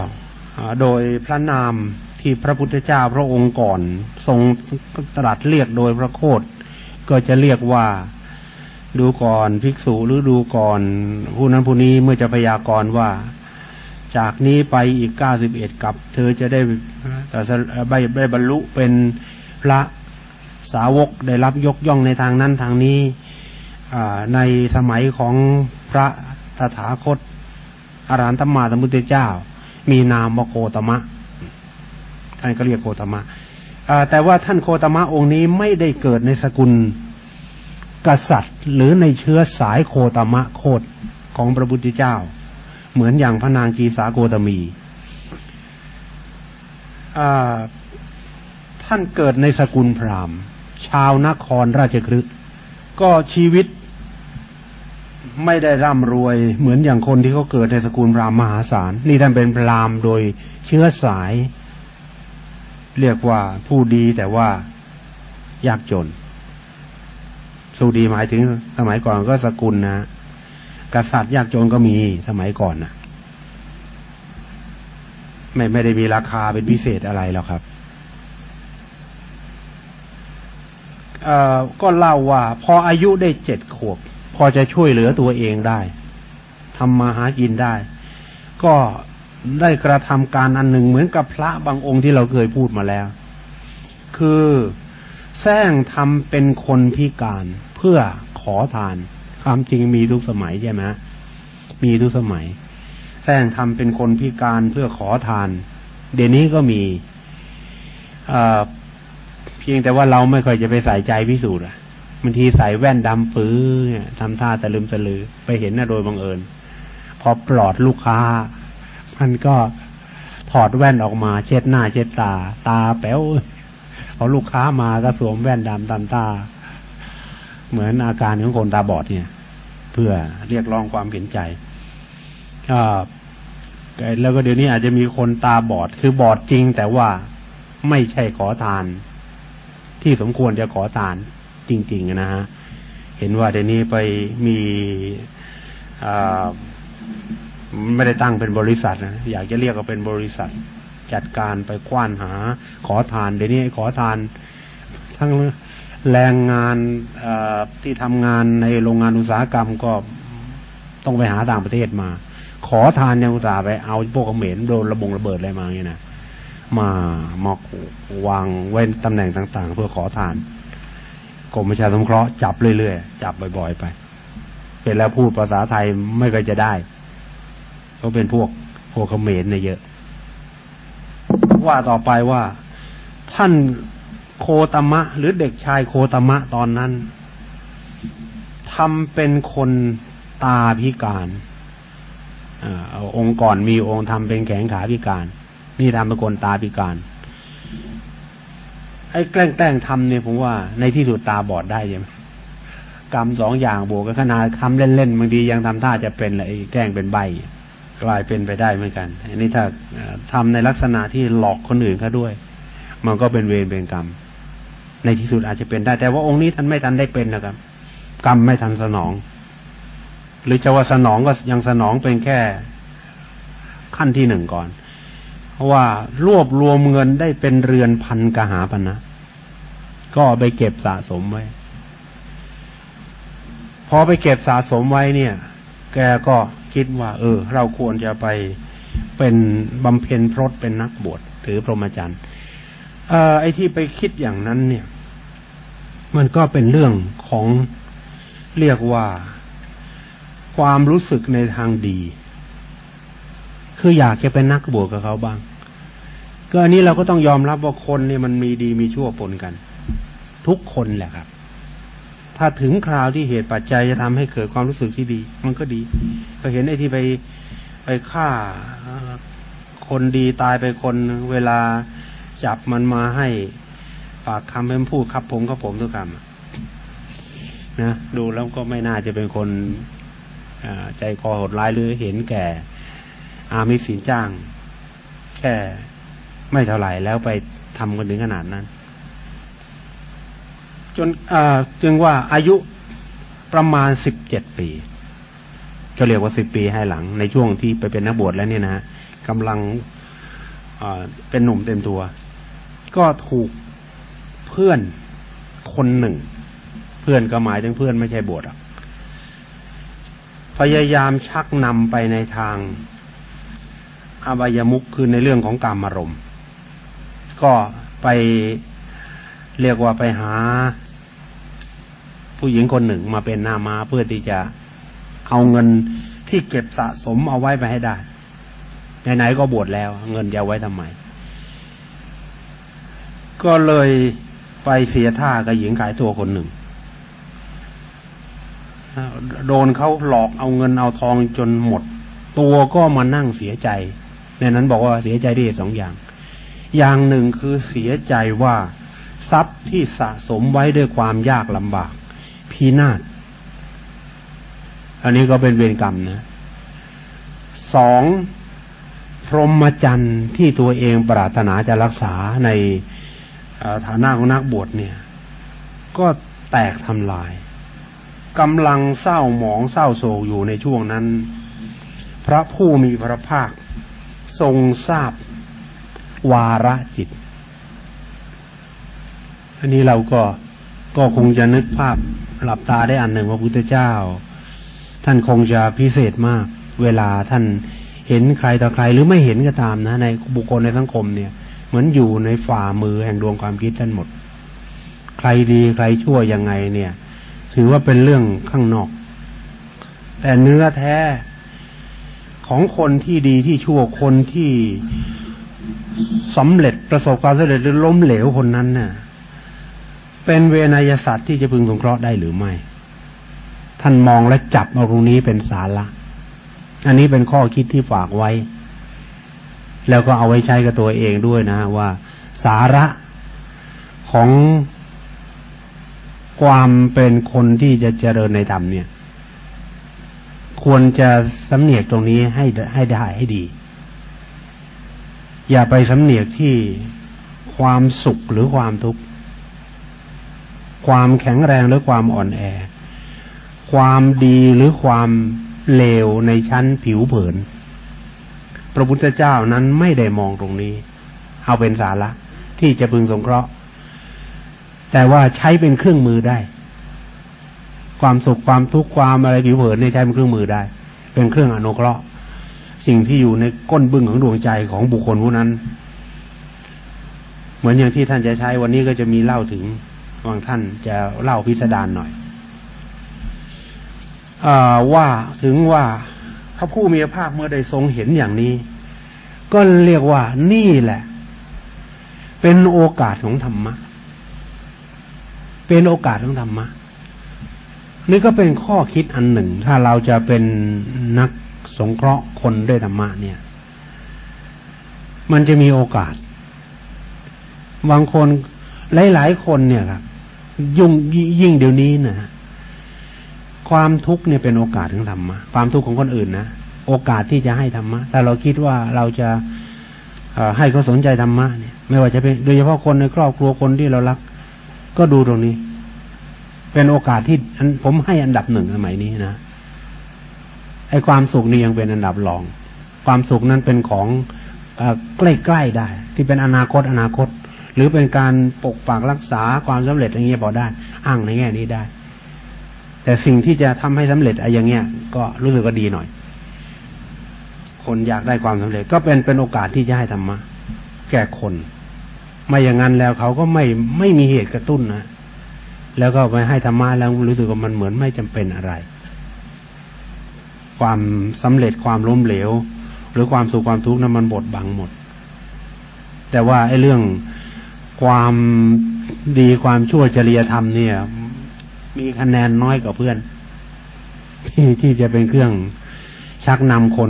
โดยพระนามที่พระพุทธเจ้าพระองค์ก่อน ทรงตรัสเรียกโดยพระโคดก็จะเรียกว่าดูก่อนภิกษุหรือดูก่อนผู้นั้นผู้นี้เมื่อจะพยากรณ์ว่า จากนี้ไปอีกเก้าสิบเอ็ดกับ เธอจะได้แต่ใบได้บรรลุเป็นพระสาวกได้รับยกย่องในทางนั้นทางนี้ในสมัยของพระตถาคตอรหันตมาสมุทธเจ้า มีนามว่าโคตมะท่านก็เรียกโคตมะแต่ว่าท่านโคตมะองค์นี้ไม่ได้เกิดในสกุลกษัตริย์ หรือในเชื้อสายโคตมะโคดของพระพุทธเจ้า เหมือนอย่างพระนางกีสาโกตมีท่านเกิดในสกุลพราหมณ์ ชาวนครราชคฤห์ก็ชีวิตไม่ได้ร่ำรวยเหมือนอย่างคนที่เขาเกิดในสกุลพราหมณ์มหาศาล นี่ท่านเป็นพราหมณ์โดยเชื้อสาย เรียกว่าผู้ดีแต่ว่ายากจน สู้ดีหมายถึงสมัยก่อนก็สกุลนะ กษัตริย์ยากจนก็มีสมัยก่อนนะไม่ไม่ได้มีราคาเป็นพิเศษอะไรหรอกครับเอ่อก็เล่าว่า พออายุได้เจ็ดขวบ พอจะช่วยเหลือตัวเองได้ทำมาหากินได้ ก็ได้กระทำการอันหนึ่งเหมือนกับพระบางองค์ที่เราเคยพูดมาแล้ว คือแซงทำเป็นคนพิการเพื่อขอทาน ความจริงมีทุกสมัยใช่ไหมมีทุกสมัยแสงทำเป็นคนพิการเพื่อขอทาน เดี๋ยวนี้ก็มีเพียงแต่ว่าเราไม่ค่อยจะไปใส่ใจพิสูจน์อะบางทีใส่แว่นดำฟื้นทำท่าตะลึมตะลือ ไปเห็นนะโดยบังเอิญ พอปลอดลูกค้ามันก็ถอดแว่นออกมา เช็ดหน้า เช็ดตา ตาแป๋วพอลูกค้ามาก็สวมแว่นดำตามตา เหมือนอาการของคนตาบอดเนี่ย เพื่อเรียกร้องความเห็นใจก็แล้วก็เดี๋ยวนี้อาจจะมีคนตาบอด คือบอดจริง แต่ว่าไม่ใช่ขอทาน ที่สมควรจะขอทานจริง ๆ นะฮะเห็นว่าเดี๋ยวนี้ไปมีไม่ได้ตั้งเป็นบริษัทนะอยากจะเรียกว่าเป็นบริษัท จัดการไปคว้านหา ขอทาน เดี๋ยวนี้ขอทาน ทั้ง แรงงานที่ทำงานในโรงงานอุตสาหกรรมก็ต้องไปหาต่างประเทศมา ขอทานยังอุตสาห์ไปเอาพวกเขมรโดนระบงระเบิดอะไรมาเนี่ยนะมามาวางไว้ตำแหน่งต่าง ๆ เพื่อขอทานกรมประชาสงเคราะห์จับเรื่อยๆจับบ่อยๆไปเป็นแล้วพูดภาษาไทยไม่เคยจะได้เขาเป็นพวกพวกเขมรเนี่ยเยอะ ว่าต่อไปว่าท่าน โคตมะ หรือเด็กชายโคตมะตอนนั้นทำเป็นคนตาพิการอองค์ก่อนมีองค์ทำเป็นแขงขาพิการ นี่ทำเป็นคนตาพิการ ไอ้แกล้งแกล้งทำเนี่ยผมว่าในที่สุดตาบอดได้ใช่ไหมกรรมสองอย่างบวกกันขนาดคำเล่นๆบางทียังทำท่าจะเป็นเลยแกล้งเป็นใบกลายเป็นไปได้เหมือนกัน อันนี้ถ้าทำในลักษณะที่หลอกคนอื่นเขาด้วย มันก็เป็นเวรเป็นกรรม ในที่สุดอาจจะเป็นได้ แต่ว่าองค์นี้ท่านไม่ทันได้เป็นนะครับ กรรมไม่ทันสนอง หรือจะว่าสนองก็ยังสนองเป็นแค่ขั้นที่หนึ่งก่อน เพราะว่ารวบรวมเงินได้เป็นเรือนพันกหาพันนะก็ไปเก็บสะสมไว้ พอไปเก็บสะสมไว้เนี่ย แกก็คิดว่า เออ เราควรจะไปเป็นบำเพ็ญพรตเป็นนักบวชถือพรหมจรรย์ อไอ้ที่ไปคิดอย่างนั้นเนี่ย มันก็เป็นเรื่องของเรียกว่าความรู้สึกในทางดี คืออยากจะเป็นนักบวชกับเขาบ้าง ก็อันนี้เราก็ต้องยอมรับว่าคนเนี่ยมันมีดีมีชั่วปนกัน ทุกคนแหละครับ ถ้าถึงคราวที่เหตุปัจจัยจะทำให้เกิดความรู้สึกที่ดี มันก็ดี ก็เห็นไอ้ที่ไปไปฆ่าคนดีตายไปคนเวลา จับมันมาให้ปากคำเป็นพูดครับผมครับผมทุกคำนะดูแล้วก็ไม่น่าจะเป็นคนใจคอโหดร้ายหรือเห็นแก่ อามิสินจ้าง แค่ไม่เท่าไหร่แล้วไปทำกันถึงขนาดนั้น จนจึงว่าอายุประมาณสิบเจ็ดปี ก็เรียกว่าสิบปีให้หลัง ในช่วงที่ไปเป็นนักบวชแล้วเนี่ยนะกำลังเป็นหนุ่มเต็มตัว ก็ถูกเพื่อนคนหนึ่ง เพื่อนก็หมายถึงเพื่อนไม่ใช่บวชพยายามชักนำไปในทางอบายมุกคือในเรื่องของกรรมอารมณ์ ก็ไปเรียกว่าไปหา ผู้หญิงคนหนึ่งมาเป็นหน้ามาเพื่อที่จะเอาเงินที่เก็บสะสมเอาไว้ไปให้ได้ไหนๆก็บวชแล้ว เงินจะไว้ทำไม ก็เลยไปเสียท่ากับหญิงขายตัวคนหนึ่ง โดนเขาหลอกเอาเงินเอาทองจนหมด ตัวก็มานั่งเสียใจ ในนั้นบอกว่าเสียใจได้สองอย่าง อย่างหนึ่งคือเสียใจว่าทรัพย์ที่สะสมไว้ด้วยความยากลำบากพีนาศ อันนี้ก็เป็นเวรกรรมนะ สองพรหมจรรย์ที่ตัวเองปรารถนาจะรักษาใน ฐานะของนักบวชเนี่ย ก็แตกทำลายกำลังเศร้าหมองเศร้าโศกอยู่ในช่วงนั้น พระผู้มีพระภาค ทรงทราบวาระจิต อันนี้เราก็ก็คงจะนึกภาพหลับตาได้อันหนึ่งว่าพุทธเจ้า ท่านคงจะพิเศษมาก เวลาท่านเห็นใครต่อใครหรือไม่เห็นก็ตามนะ ในบุคคลในสังคมเนี่ย เหมือนอยู่ในฝ่ามือแห่งดวงความคิดท่านหมด ใครดีใครชั่วยังไงเนี่ย ถือว่าเป็นเรื่องข้างนอก แต่เนื้อแท้ของคนที่ดีที่ชั่วคนที่สำเร็จประสบความสำเร็จหรือล้มเหลวคนนั้นน่ะ เป็นเวนยสัตว์ที่จะพึงสงเคราะห์ได้หรือไม่ ท่านมองและจับเอาตรงนี้เป็นสาระ อันนี้เป็นข้อคิดที่ฝากไว้ แล้วก็เอาไว้ใช้กับตัวเองด้วยนะว่าสาระของความเป็นคนที่จะเจริญในธรรมเนี่ย ควรจะสำเนียกตรงนี้ให้ให้ได้ให้ดี อย่าไปสำเนียกที่ความสุขหรือความทุกข์ความแข็งแรงหรือความอ่อนแอ ความดีหรือความเลวในชั้นผิวเผิน พระพุทธเจ้านั้นไม่ได้มองตรงนี้ เอาเป็นสาระที่จะพึงสงเคราะห์ แต่ว่าใช้เป็นเครื่องมือได้ ความสุขความทุกข์ความอะไรผิวเผินในใช้เป็นเครื่องมือได้ เป็นเครื่องอนุเคราะห์ สิ่งที่อยู่ในก้นบึ้งของดวงใจของบุคคลผู้นั้น เหมือนอย่างที่ท่านจะใช้วันนี้ก็จะมีเล่าถึงบางท่านจะเล่าพิสดารหน่อยว่าถึงว่า ระผู้มีภาคเมื่อได้ทรงเห็นอย่างนี้ ก็เรียกว่านี่แหละ เป็นโอกาสของธรรมะ เป็นโอกาสของธรรมะ นี่ก็เป็นข้อคิดอันหนึ่ง ถ้าเราจะเป็นนักสงเคราะห์คนด้วยธรรมะเนี่ย มันจะมีโอกาส บางคนหลาย ๆ คนเนี่ยครับยุ่งยิ่งเดี๋ยวนี้นะ ความทุกข์เนี่ยเป็นโอกาสของธรรมะความทุกข์ของคนอื่นนะโอกาสที่จะให้ธรรมะถ้าเราคิดว่าเราจะให้เขาสนใจธรรมะเนี่ยไม่ว่าจะเป็นโดยเฉพาะคนในครอบครัวคนที่เรารัก ก็ดูตรงนี้ เป็นโอกาสที่ผมให้อันดับหนึ่งสมัยนี้นะไอ้ความสุขนี่ยังเป็นอันดับรอง ความสุขนั้นเป็นของใกล้ๆได้ ที่เป็นอนาคตอนาคต หรือเป็นการปกปักรักษาความสำเร็จอย่างเงี้ยพอได้อ้างในแง่นี้ได้ แต่สิ่งที่จะทำให้สำเร็จอะไรอย่างเงี้ย ก็รู้สึกว่าดีหน่อย คนอยากได้ความสำเร็จ ก็เป็นเป็นโอกาสที่จะให้ธรรมะแก่คน ไม่อย่างนั้นแล้วเขาก็ไม่ไม่มีเหตุกระตุ้นนะแล้วก็ไปให้ธรรมะแล้วรู้สึกว่ามันเหมือนไม่จำเป็นอะไร ความสำเร็จความล้มเหลว หรือความสุขความทุกข์นั้นมันบดบังหมด แต่ว่าไอ้เรื่องความดีความชั่วจริยธรรมเนี่ย มีคะแนนน้อยกว่าเพื่อน ที่ที่จะเป็นเครื่องชักนำคน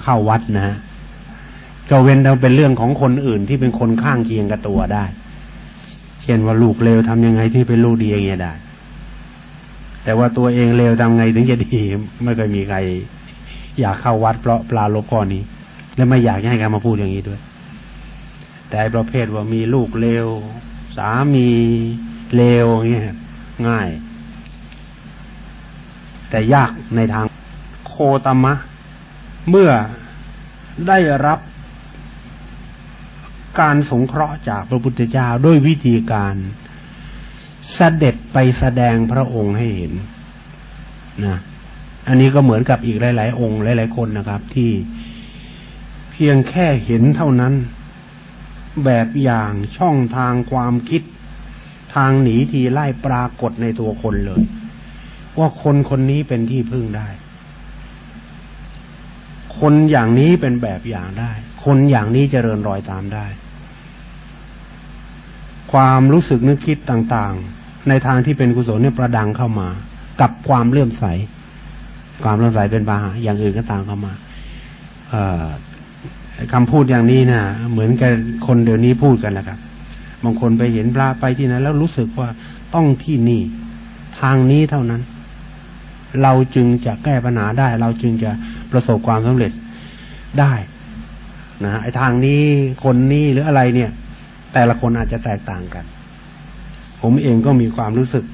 เข้าวัดนะก็เว้นเราเป็นเรื่องของคนอื่นที่เป็นคนข้างเคียงกับตัวได้ เช่นว่าลูกเลวทำยังไงที่เป็นลูกดีอย่างเงี้ยได้ แต่ว่าตัวเองเลวทำไงถึงจะดี ไม่เคยมีใคร อยากเข้าวัดเพราะปลาลบก้อนนี้ และไม่อยากให้ใครมาพูดอย่างนี้ด้วย แต่ประเภทว่ามีลูกเลวสามีเลวเงี้ยง่าย แต่ยากในทางโคตมะ เมื่อได้รับการสงเคราะห์จากพระพุทธเจ้าด้วยวิธีการเสด็จไปแสดงพระองค์ให้เห็นนะอันนี้ก็เหมือนกับอีกหลาย ๆ องค์หลาย ๆ คนนะครับ ที่เพียงแค่เห็นเท่านั้น แบบอย่างช่องทางความคิด ทางหนีทีไล่ปรากฏในตัวคนเลย ว่าคนคนนี้เป็นที่พึ่งได้ คนอย่างนี้เป็นแบบอย่างได้ คนอย่างนี้เจริญรอยตามได้ ความรู้สึกนึกคิดต่างๆ ในทางที่เป็นกุศลเนี่ยประดังเข้ามา กับความเลื่อมใส ความเลื่อมใสเป็นบาหาอย่างอื่นก็ตามเข้ามา เออคำพูดอย่างนี้นะ่ะ เหมือนกับคนเดี๋ยวนี้พูดกันแหละครับ บางคนไปเห็นพระไปที่นั้นแล้วรู้สึกว่าต้องที่นี่ ทางนี้เท่านั้น เราจึงจะแก้ปัญหาได้ เราจึงจะประสบความสำเร็จได้นะไอ้ทางนี้คนนี้หรืออะไรเนี่ย แต่ละคนอาจจะแตกต่างกัน ผมเองก็มีความรู้สึก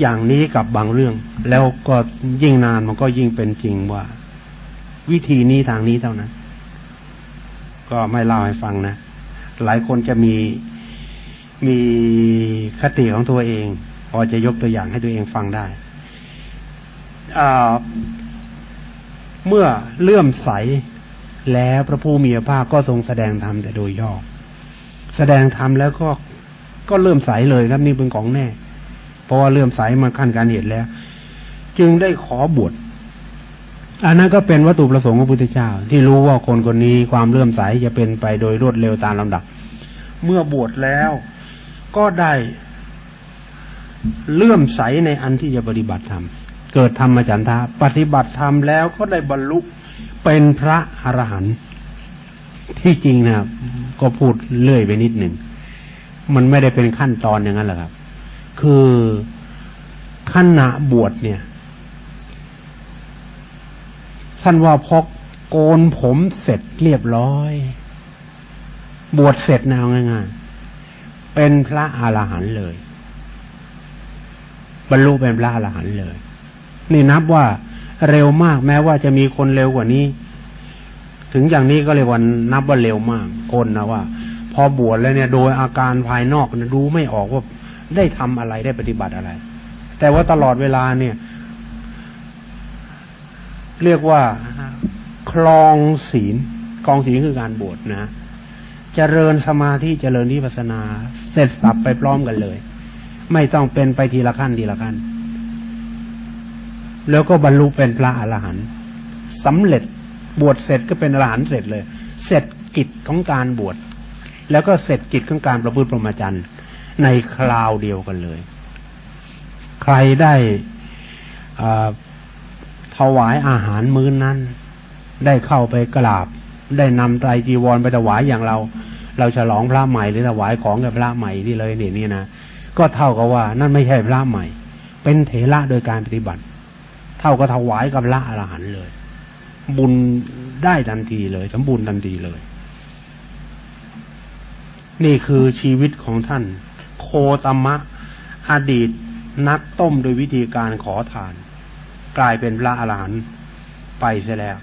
อย่างนี้กับบางเรื่อง แล้วก็ยิ่งนานมันก็ยิ่งเป็นจริงว่า วิธีนี้ทางนี้เท่านั้น ก็ไม่เล่าให้ฟังนะ หลายคนจะมีมีคติของตัวเอง พอจะยกตัวอย่างให้ตัวเองฟังได้ เมื่อเลื่อมใสแล้วพระผู้มีพระภาคก็ทรงแสดงธรรมแต่โดยย่อแสดงธรรมแล้วก็ก็เลื่อมใสเลยครับนี่เป็นของแน่ เพราะว่าเลื่อมใสมาขั้นการเหตุแล้ว จึงได้ขอบวชอันนั้นก็เป็นวัตถุประสงค์ของพระพุทธเจ้า ที่รู้ว่าคนคนนี้ความเลื่อมใสจะเป็นไปโดยรวดเร็วตามลำดับ เมื่อบวชแล้วก็ได้เลื่อมใสในอันที่จะปฏิบัติธรรม เกิดธรรมจันทาปฏิบัติธรรมแล้วก็ได้บรรลุเป็นพระอรหันต์ที่จริงนะก็พูดเลื่อยไปนิดหนึ่ง มันไม่ได้เป็นขั้นตอนอย่างนั้นหรอกครับ คือขณะบวชเนี่ย ท่านว่าพอโกนผมเสร็จเรียบร้อย บวชเสร็จแนวง่ายๆเป็นพระอรหันต์เลย บรรลุเป็นพระอรหันต์เลย นี่นับว่าเร็วมากแม้ว่าจะมีคนเร็วกว่านี้ ถึงอย่างนี้ก็เลยวันนับว่าเร็วมากคนนะว่า พอบวชแล้วเนี่ยโดยอาการภายนอกดูไม่ออกว่าได้ทำอะไรได้ปฏิบัติอะไร แต่ว่าตลอดเวลาเนี่ย เรียกว่าคลองศีลคลองศีลคือการบวชนะเจริญสมาธิเจริญนิพพานา เสร็จสับไปพร้อมกันเลย ไม่ต้องเป็นไปทีละขั้นทีละขั้น แล้วก็บรรลุเป็นพระอรหันต์สำเร็จบวชเสร็จก็เป็นอรหันต์เสร็จเลย เสร็จกิจของการบวชแล้วก็เสร็จกิจของการประพฤติพรหมจรรย์ในคราวเดียวกันเลย ใครได้ถวายอาหารมื้อนนั้น ได้เข้าไปกราบ ได้นำไตรจีวรไปถวายอย่างเรา เราฉลองพระใหม่หรือถวายของกับพระใหม่นี่เลยเนี่ยนี่นะก็เท่ากับว่า นั่นไม่ใช่พระใหม่ เป็นเถระโดยการปฏิบัติ เท่ากับถวายกับพระอรหันต์เลย บุญได้ทันทีเลย สมบูรณ์ทันทีเลย นี่คือชีวิตของท่าน โคตมะ อดีตนักต้มโดยวิธีการขอทาน กลายเป็นพระอรหันต์ไปเสียแล้ว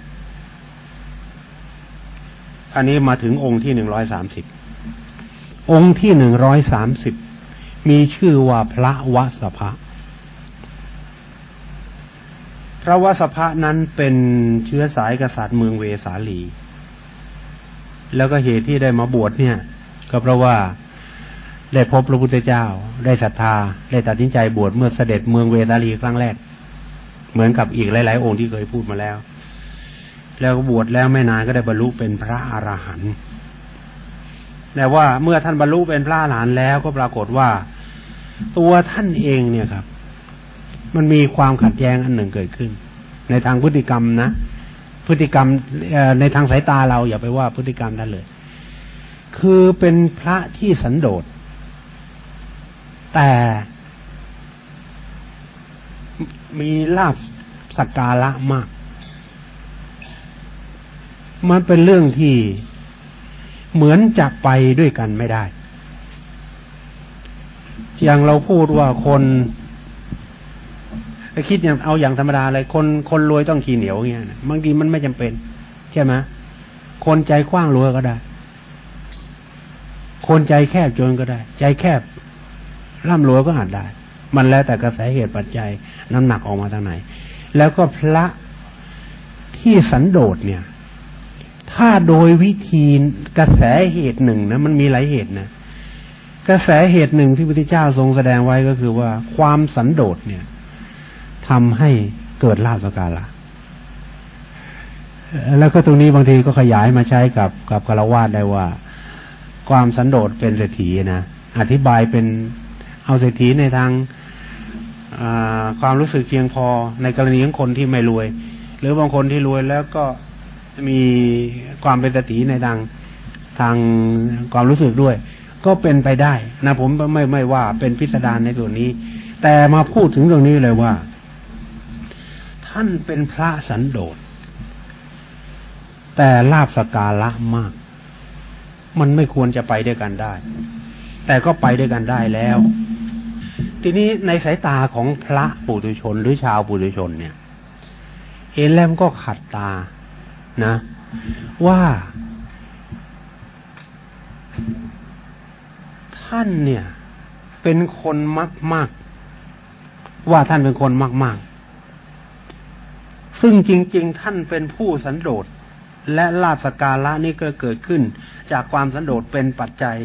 อันนี้มาถึงองค์ที่หนึ่งร้อยสามสิบ องค์ที่หนึ่งร้อยสามสิบ มีชื่อว่าพระวสภะ พระวสภะนั้นเป็นเชื้อสายกษัตริย์เมืองเวสาลี แล้วก็เหตุที่ได้มาบวชเนี่ย ก็เพราะว่าได้พบพระพุทธเจ้า ได้ศรัทธา ได้ตัดสินใจบวชเมื่อเสด็จเมืองเวสาลีครั้งแรก เหมือนกับอีกหลาย ๆ องค์ที่เคยพูดมาแล้ว แล้วบวชแล้วไม่นานก็ได้บรรลุเป็นพระอรหันต์แต่ว่าเมื่อท่านบรรลุเป็นพระอรหันต์แล้วก็ปรากฏว่า ตัวท่านเองเนี่ยครับ มันมีความขัดแย้งอันหนึ่งเกิดขึ้น ในทางพฤติกรรมนะ พฤติกรรมในทางสายตาเราอย่าไปว่าพฤติกรรมท่านเลย คือเป็นพระที่สันโดษ แต่มีลาบสักการะมาก มันเป็นเรื่องที่เหมือนจะไปด้วยกันไม่ได้ อย่างเราพูดว่าคน ไปคิดอย่างเอาอย่างธรรมดาเลยคนคนรวยต้องขี้เหนียวเงี้ยบางทีมันไม่จำเป็น ใช่ไหมคนใจกว้างรวยก็ได้ คนใจแคบจนก็ได้ ใจแคบร่ำรวยก็อาจได้ มันแล้วแต่กระแสเหตุปัจจัยน้ำหนักออกมาทางไหน แล้วก็พระที่สันโดษเนี่ย ถ้าโดยวิธีกระแสเหตุหนึ่งนะมันมีหลายเหตุนะกระแสเหตุหนึ่งที่พระพุทธเจ้าทรงแสดงไว้ก็คือว่าความสันโดษเนี่ย ทำให้เกิดลาภสกาละแล้วก็ตรงนี้บางทีก็ขยายมาใช้กับกับกรวาสได้ว่า ความสันโดษเป็นเศรษฐีนะอธิบายเป็นเอาเศรษฐีในทางความรู้สึกเพียงพอในกรณีของคนที่ไม่รวย หรือบางคนที่รวยแล้วก็มีความเป็นสติในทางทางความรู้สึกด้วย ก็เป็นไปได้นะผมไม่ไม่ว่าเป็นพิสดารในส่วนนี้ แต่มาพูดถึงตรงนี้เลยว่า ท่านเป็นพระสันโดษ แต่ลาบสกาละมาก มันไม่ควรจะไปด้วยกันได้ แต่ก็ไปด้วยกันได้แล้ว ทีนี้ในสายตาของพระปุถุชนหรือชาวปุถุชนเนี่ยเห็นแล้วก็ขัดตานะ ว่า ท่านเนี่ย เป็นคนมากมากว่าท่านเป็นคนมากมาก ซึ่งจริง ๆ ท่านเป็นผู้สันโดษและลาบสการะนี่ก็เกิดขึ้น จากความสันโดษเป็นปัจจัย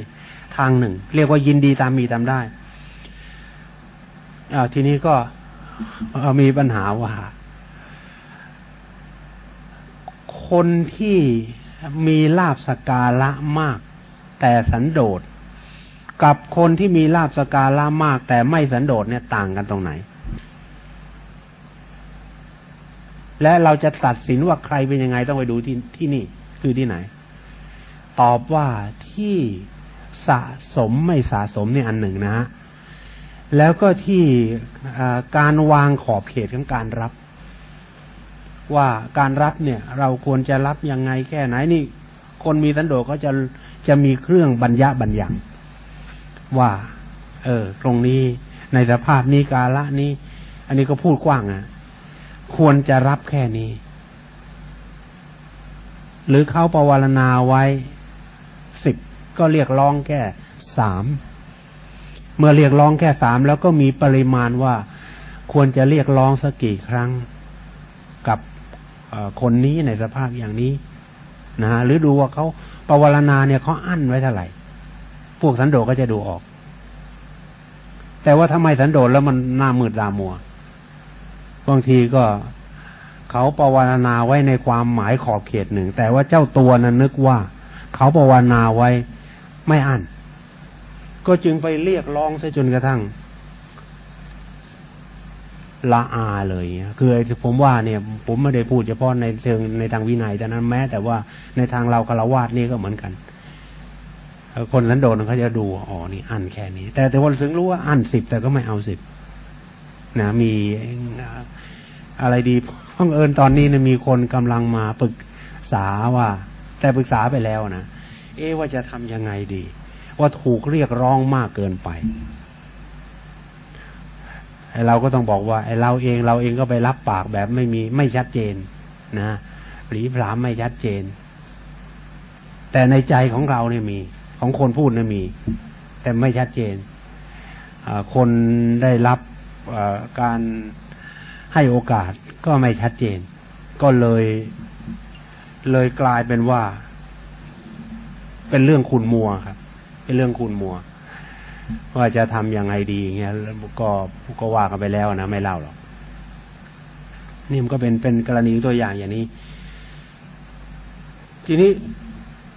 ทางหนึ่ง เรียกว่ายินดีตามมีตามได้อาทีนี้ก็มีปัญหาว่า คนที่มีลาบสการะมาก แต่สันโดษกับคนที่มีลาบสการะมาก แต่ไม่สันโดษเนี่ยต่างกันตรงไหน และเราจะตัดสินว่าใครเป็นยังไงต้องไปดูที่ที่นี่ คือที่ไหน ตอบว่าที่สะสมไม่สะสมเนี่ยอันหนึ่งนะฮะแล้วก็ที่การวางขอบเขตของการรับ ว่าการรับเนี่ย เราควรจะรับยังไงแค่ไหนนี่ คนมีสันโดษก็จะจะมีเครื่องบัญญับัญญังว่า เออ ตรงนี้ในสภาพนี้กาละนี้ อันนี้ก็พูดกว้างอะ ควรจะรับแค่นี้ หรือเขาประวารณาไว้สิบก็เรียกร้องแค่สามเมื่อเรียกร้องแค่สามแล้วก็มีปริมาณว่าควรจะเรียกร้องสักกี่ครั้งกับคนนี้ในสภาพอย่างนี้นะฮะหรือดูว่าเขาปวารณาเนี่ยเขาอั้นไว้เท่าไหร่ พวกสันโดษก็จะดูออก แต่ว่าทำไมสันโดษแล้วมันหน้ามืดตามัว บางทีก็เขาปวารณาไว้ในความหมายขอบเขตหนึ่ง แต่ว่าเจ้าตัวนั้นนึกว่า เขาปวารณาไว้ไม่อันก็จึงไปเรียกร้องซะจนกระทั่ง ละอาเลยคือผมว่าเนี่ย ผมไม่ได้พูดเฉพาะในเชิงในทางวินัยแต่นั้นแม้ แต่ว่าในทางเราคารวาสนี่ก็เหมือนกันคนนั้นโดนเขาจะดูอ๋อนี่อันแค่นี้ แต่แต่วันถึงรู้ว่าอันสิบแต่ก็ไม่เอาสิบ นะมีอะไรดีพังเอิญตอนนี้นะมีคนกำลังมาปรึกษาว่า แต่ปรึกษาไปแล้วนะเอ๊ว่าจะทำยังไงดี ว่าถูกเรียกร้องมากเกินไปไอ้เราก็ต้องบอกว่าไอ้เราเองเราเองก็ไปรับปากแบบไม่มีไม่ชัดเจนนะหรือพรามไม่ชัดเจน แต่ในใจของเราเนี่ยมี ของคนพูดเนี่ยมี แต่ไม่ชัดเจนคนได้รับ การให้โอกาสก็ไม่ชัดเจน ก็เลยเลยกลายเป็นว่า เป็นเรื่องคุณมัวครับ เป็นเรื่องคุณมัว ว่าจะทำยังไงดีเงี้ยก็ก็ว่ากันไปแล้วนะไม่เล่าหรอกนี่มันก็เป็นเป็นกรณีตัวอย่างอย่างนี้ ทีนี้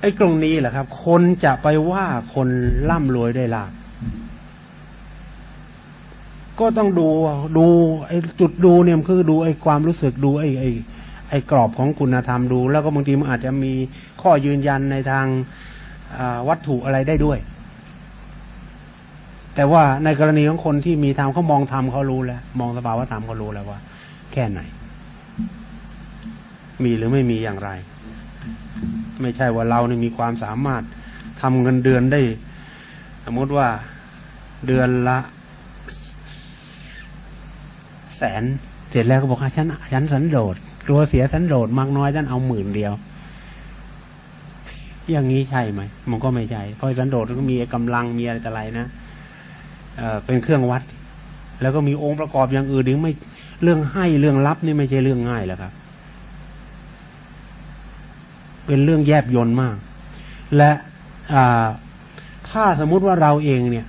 ไอ้ตรงนี้แหละครับ คนจะไปว่าคนร่ำรวยได้ลาบ ก็ต้องดูดูไอ้จุดดูเนี่ยคือดูไอ้ความรู้สึกดูไอ้ไอ้ไอ้กรอบของคุณธรรมดู แล้วก็บางทีมันอาจจะมีข้อยืนยันในทางวัตถุอะไรได้ด้วย แต่ว่าในกรณีของคนที่มีธรรมเขามองธรรมเขารู้แล้ว มองสภาวะธรรมเขารู้แล้วว่า แค่ไหน มีหรือไม่มีอย่างไร ไม่ใช่ว่าเราเนี่ยมีความสามารถทำเงินเดือนได้ สมมติว่าเดือนละ แสน เสร็จแล้วก็บอกว่าฉันฉันสันโดษกลัวเสียสันโดษมากน้อยฉันเอาหมื่นเดียว อย่างนี้ใช่ไหมมันก็ไม่ใช่เพราะสันโดษก็มีกำลังมีอะไรแต่ไรนะเอเป็นเครื่องวัด แล้วก็มีองค์ประกอบอย่างอื่นดึงไม่เรื่องให้เรื่องรับนี่ไม่ใช่เรื่องง่ายแล้วครับเป็นเรื่องแยบยนต์มาก และถ้าสมมุติว่าเราเองเนี่ย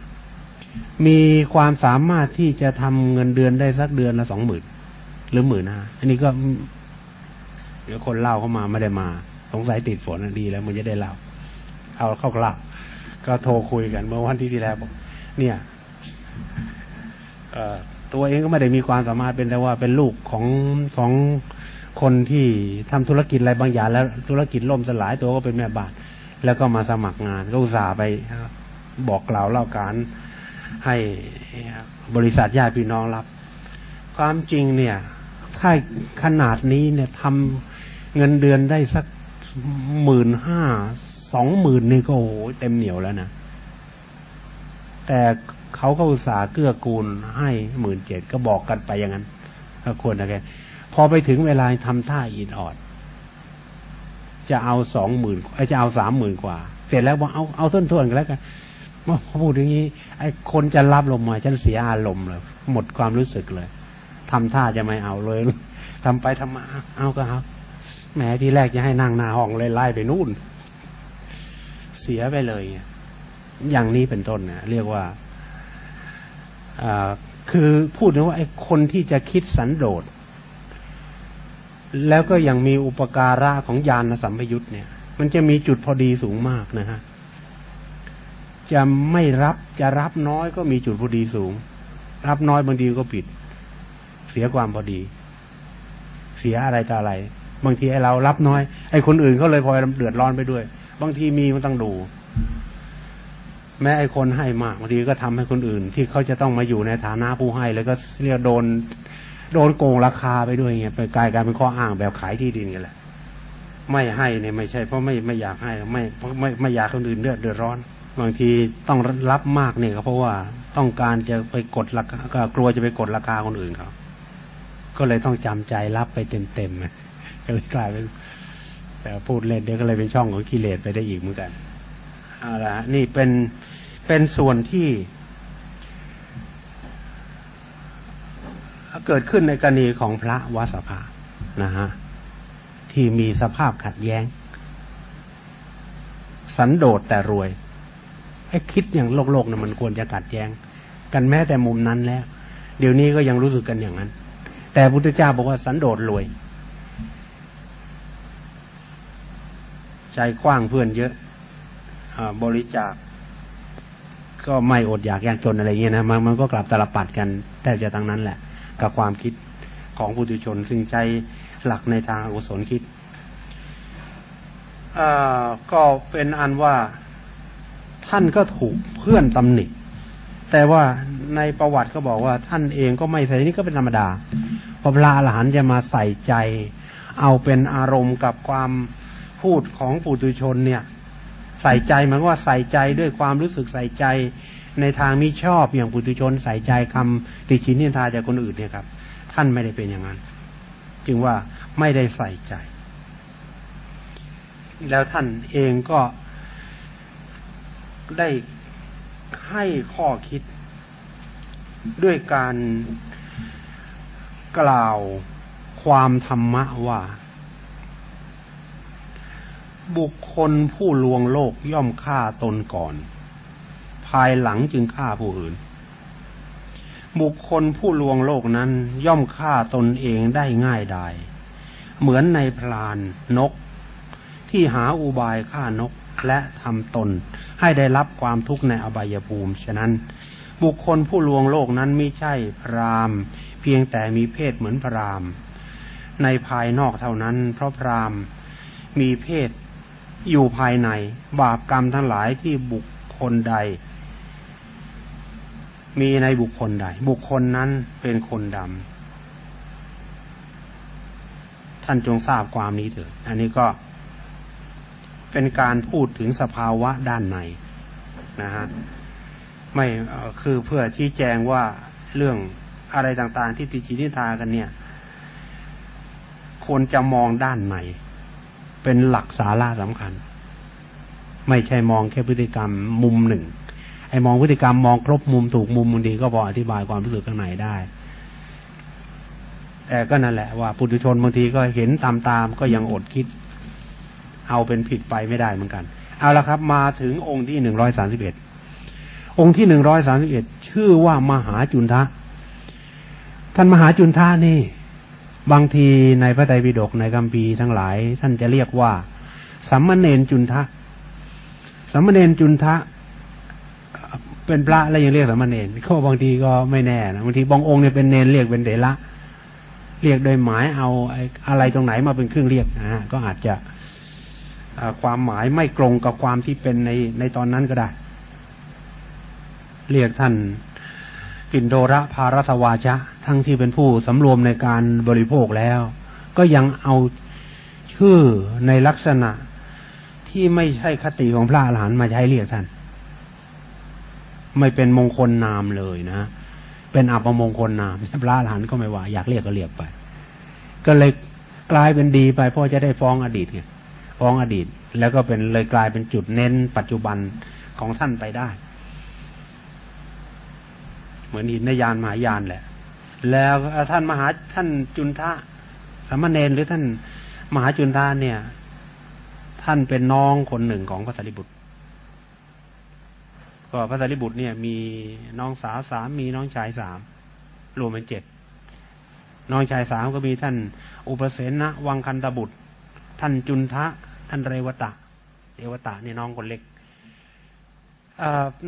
มีความสามารถที่จะทำเงินเดือนได้สักเดือนละสองหมื่นหรือหมื่นห้าอันนี้ก็เดี๋ยวคนเล่าเข้ามาไม่ได้มา สงสัยติดฝนดีแล้วมันจะได้เล่าเอาเข้าเล่าวก็โทรคุยกันเมื่อวันที่ที่แล้วบอกเนี่ยเอตัวเองก็ไม่ได้มีความสามารถเป็นแต่ว่าเป็นลูกของของคนที่ทำธุรกิจอะไรบางอย่างแล้วธุรกิจล่มสลายตัวก็เป็นแม่บ้านแล้วก็มาสมัครงานก็อุตส่าห์ไปบอกกล่าวเล่าการ ให้บริษัทญาติพี่น้องรับ ความจริงเนี่ย ถ้าขนาดนี้เนี่ยทำเงินเดือนได้สักหมื่นห้าสองหมื่นนี่ก็โอ้โหเต็มเหนียวแล้วนะ แต่เขาก็อุตส่าห์เกื้อกูลให้หมื่นเจ็ดก็บอกกันไปอย่างนั้นก็ควรนะแกพอไปถึงเวลาทำท่าอินออด จะเอาสองหมื่นจะเอาสามหมื่นกว่า เสร็จแล้วว่าเอาเอาต้นทวนกันแล้วกัน มาพูดอย่างนี้ไอ้คนจะรับลมมาฉันเสียอารมณ์เลย หมดความรู้สึกเลยทำท่าจะไม่เอาเลยทำไปทำมาเอาก็เอาแหมที่แรกจะให้นั่งหน้าห้องเลยไล่ไปนู่น เสียไปเลยอย่างนี้เป็นต้นเนี่ยเรียกว่าคือพูดถึงว่าไอ้คนที่จะคิดสันโดษแล้วก็ยังมีอุปการะของญาณสัมพยุตเนี่ย มันจะมีจุดพอดีสูงมากนะฮะ จะไม่รับจะรับน้อยก็มีจุดพอดีสูง รับน้อยบางทีก็ผิด เสียความพอดี เสียอะไรต่ออะไร บางทีไอ้เรารับน้อย ไอ้คนอื่นเขาเลยพลอยเดือดร้อนไปด้วย บางทีมีมันต้องดู แม้ไอ้คนให้มากบางทีก็ทำให้คนอื่น ที่เขาจะต้องมาอยู่ในฐานะผู้ให้ แล้วก็เรียกโดน โดนโกงราคาไปด้วยเงี้ยไปกลายกลายเป็นข้ออ้างแบบขายที่ดินกันแหละไม่ให้เนี่ยไม่ใช่เพราะไม่ไม่อยากให้ไม่เพราะไม่ไม่อยากคนอื่นเดือดเดือดร้อน บางทีต้องรับมากเนี่ยก็เพราะว่าต้องการจะไปกดราคากลัวจะไปกดราคาคนอื่นเขาก็เลยต้องจำใจรับไปเต็มเต็มก็เลยกลายเป็นแต่พูดเล่นเดี๋ยวก็เลยเป็นช่องของกิเลสไปได้อีกเหมือนกันเอาละนี่เป็นเป็นส่วนที่ เกิดขึ้นในกรณีของพระวสภานะฮะที่มีสภาพขัดแย้ง สันโดษแต่รวย ไอ้คิดอย่างโลกโลกนะมันควรจะขัดแย้ง กันแม้แต่มุมนั้นแล้ว เดี๋ยวนี้ก็ยังรู้สึกกันอย่างนั้น แต่พุทธเจ้าบอกว่าสันโดษรวย ใจกว้างเพื่อนเยอะอบริจาคก็ไม่อดอยากยากจนอะไรเงี้ยนะมันมันก็กลับตลปัดกันแต่จะทั้งนั้นแหละ กับความคิดของปุถุชน ซึ่งใจหลักในทางอกุศลคิดก็เป็นอันว่า ท่านก็ถูกเพื่อนตำหนิ แต่ว่าในประวัติก็บอกว่าท่านเองก็ไม่ใส่นี่ก็เป็นธรรมดาพอพระอรหันจะมาใส่ใจ เอาเป็นอารมณ์กับความพูดของปุถุชนเนี่ย ใส่ใจมายว่าใส่ใจด้วยความรู้สึกใส่ใจในทางมิชอบอย่างปุถุชน ใส่ใจคำติชินนินทาจากคนอื่นเนี่ยครับ ท่านไม่ได้เป็นอย่างนั้น จึงว่าไม่ได้ใส่ใจ แล้วท่านเองก็ ได้ให้ข้อคิด ด้วยการกล่าวความธรรมะว่า บุคคลผู้ลวงโลกย่อมฆ่าตนก่อน ภายหลังจึงฆ่าผู้อื่น บุคคลผู้ลวงโลกนั้นย่อมฆ่าตนเองได้ง่ายดายเหมือนในพรานนก ที่หาอุบายฆ่านก และทำตนให้ได้รับความทุกข์ในอบายภูมิ ฉะนั้น บุคคลผู้ลวงโลกนั้นไม่ใช่พรามเพียงแต่มีเพศเหมือนพรามในภายนอกเท่านั้น เพราะพรามมีเพศอยู่ภายใน บาปกรรมทั้งหลายที่บุคคลใด มีในบุคคลใด บุคคลนั้นเป็นคนดำท่านจงทราบความนี้เถิดอันนี้ก็ เป็นการพูดถึงสภาวะด้านในนะฮะไม่คือเพื่อชี้แจงว่าเรื่องอะไรต่างๆ ที่ติชินิทากันเนี่ยควรจะมองด้านในเป็นหลักสาระสำคัญ ไม่ใช่มองแค่พฤติกรรมมุมหนึ่ง ไอ้มองพฤติกรรมมองครบมุมถูกมุมบางทีก็พออธิบายความรู้สึกข้างในได้ แต่ก็นั่นแหละว่าปุถุชนบางทีก็เห็นตามตามก็ยังอดคิด เอาเป็นผิดไปไม่ได้เหมือนกัน เอาละครับ มาถึงองค์ที่หนึ่งร้อยสาสิบเอ็ดองค์ที่หนึ่งร้อยสาสิบเอ็ดชื่อว่ามหาจุนทะ ท่านมหาจุนทะนี่ บางทีในพระไตรปิฎกในคัมภีทั้งหลาย ท่านจะเรียกว่าสัมมเนนจุนทะสัมมเนนจุนทะเป็นพระแล้วยังเรียกสามเณรเขาบางทีก็ไม่แน่นะบางทีบางองค์เนี่ยเป็นเนรเรียกเป็นเดละ เรียกโดยหมายเอาอะไรตรงไหนมาเป็นเครื่องเรียกนะก็อาจจะ ความหมายไม่ตรงกับความที่เป็นในในตอนนั้นก็ได้ เรียกท่านปินโดระภารสวาชะ ทั้งที่เป็นผู้สำรวมในการบริโภคแล้ว ก็ยังเอาชื่อในลักษณะที่ไม่ใช่คติของพระอรหันต์มาใช้เรียกท่าน ไม่เป็นมงคลนามเลยนะ เป็นอัปมงคลนามพระอรหันต์ก็ไม่ว่า อยากเรียกก็เรียกไป ก็เลยกลายเป็นดีไปเพราะจะได้ฟ้องอดีตไง ฟ้องอดีต แล้วก็เป็นเลยกลายเป็นจุดเน้นปัจจุบันของท่านไปได้ เหมือนหินในยานมหายานแหละ แล้วท่านมหาท่านจุนทะสามเณรหรือท่านมหาจุนทะเนี่ย ท่านเป็นน้องคนหนึ่งของพระสารีบุตร ก็พระสารีบุตรเนี่ย มีน้องสาวสามมีน้องชายสามรวมเป็นเจ็ดน้องชายสามก็มีท่านอุปเสนะวังคันตบุตร ท่านจุนทะ ท่านเรวตะเรวตะนี่น้องคนเล็ก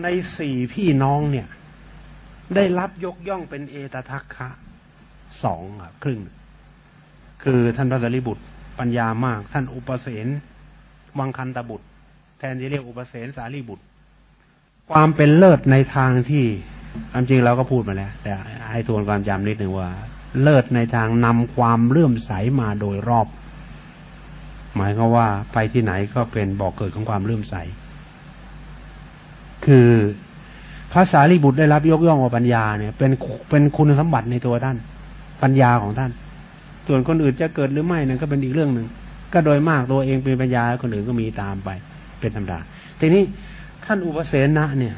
ในสี่พี่น้องเนี่ย ได้รับยกย่องเป็นเอตทัคคะสองครึ่ง คือท่านพระสารีบุตรปัญญามาก ท่านอุปเสนวังคันตบุตร แทนที่เรียกอุปเสนสารีบุตร ความเป็นเลิศในทางที่ความจริงเราก็พูดมาแล้ว แต่ให้ทวนความจำนิดหนึ่งว่า เลิศในทางนำความเลื่อมใสมาโดยรอบ หมายก็ว่าไปที่ไหนก็เป็นบอกเกิดของความเลื่อมใส คือภาษาลีบุตรได้รับยกย่องว่าปัญญาเนี่ย เป็นเป็นคุณสมบัติในตัวท่าน ปัญญาของท่าน ส่วนคนอื่นจะเกิดหรือไม่นั่นก็เป็นอีกเรื่องหนึ่งก็โดยมากตัวเองเป็นปัญญาคนอื่นก็มีตามไป เป็นธรรมดาทีนี้ท่านอุปเสนะเนี่ย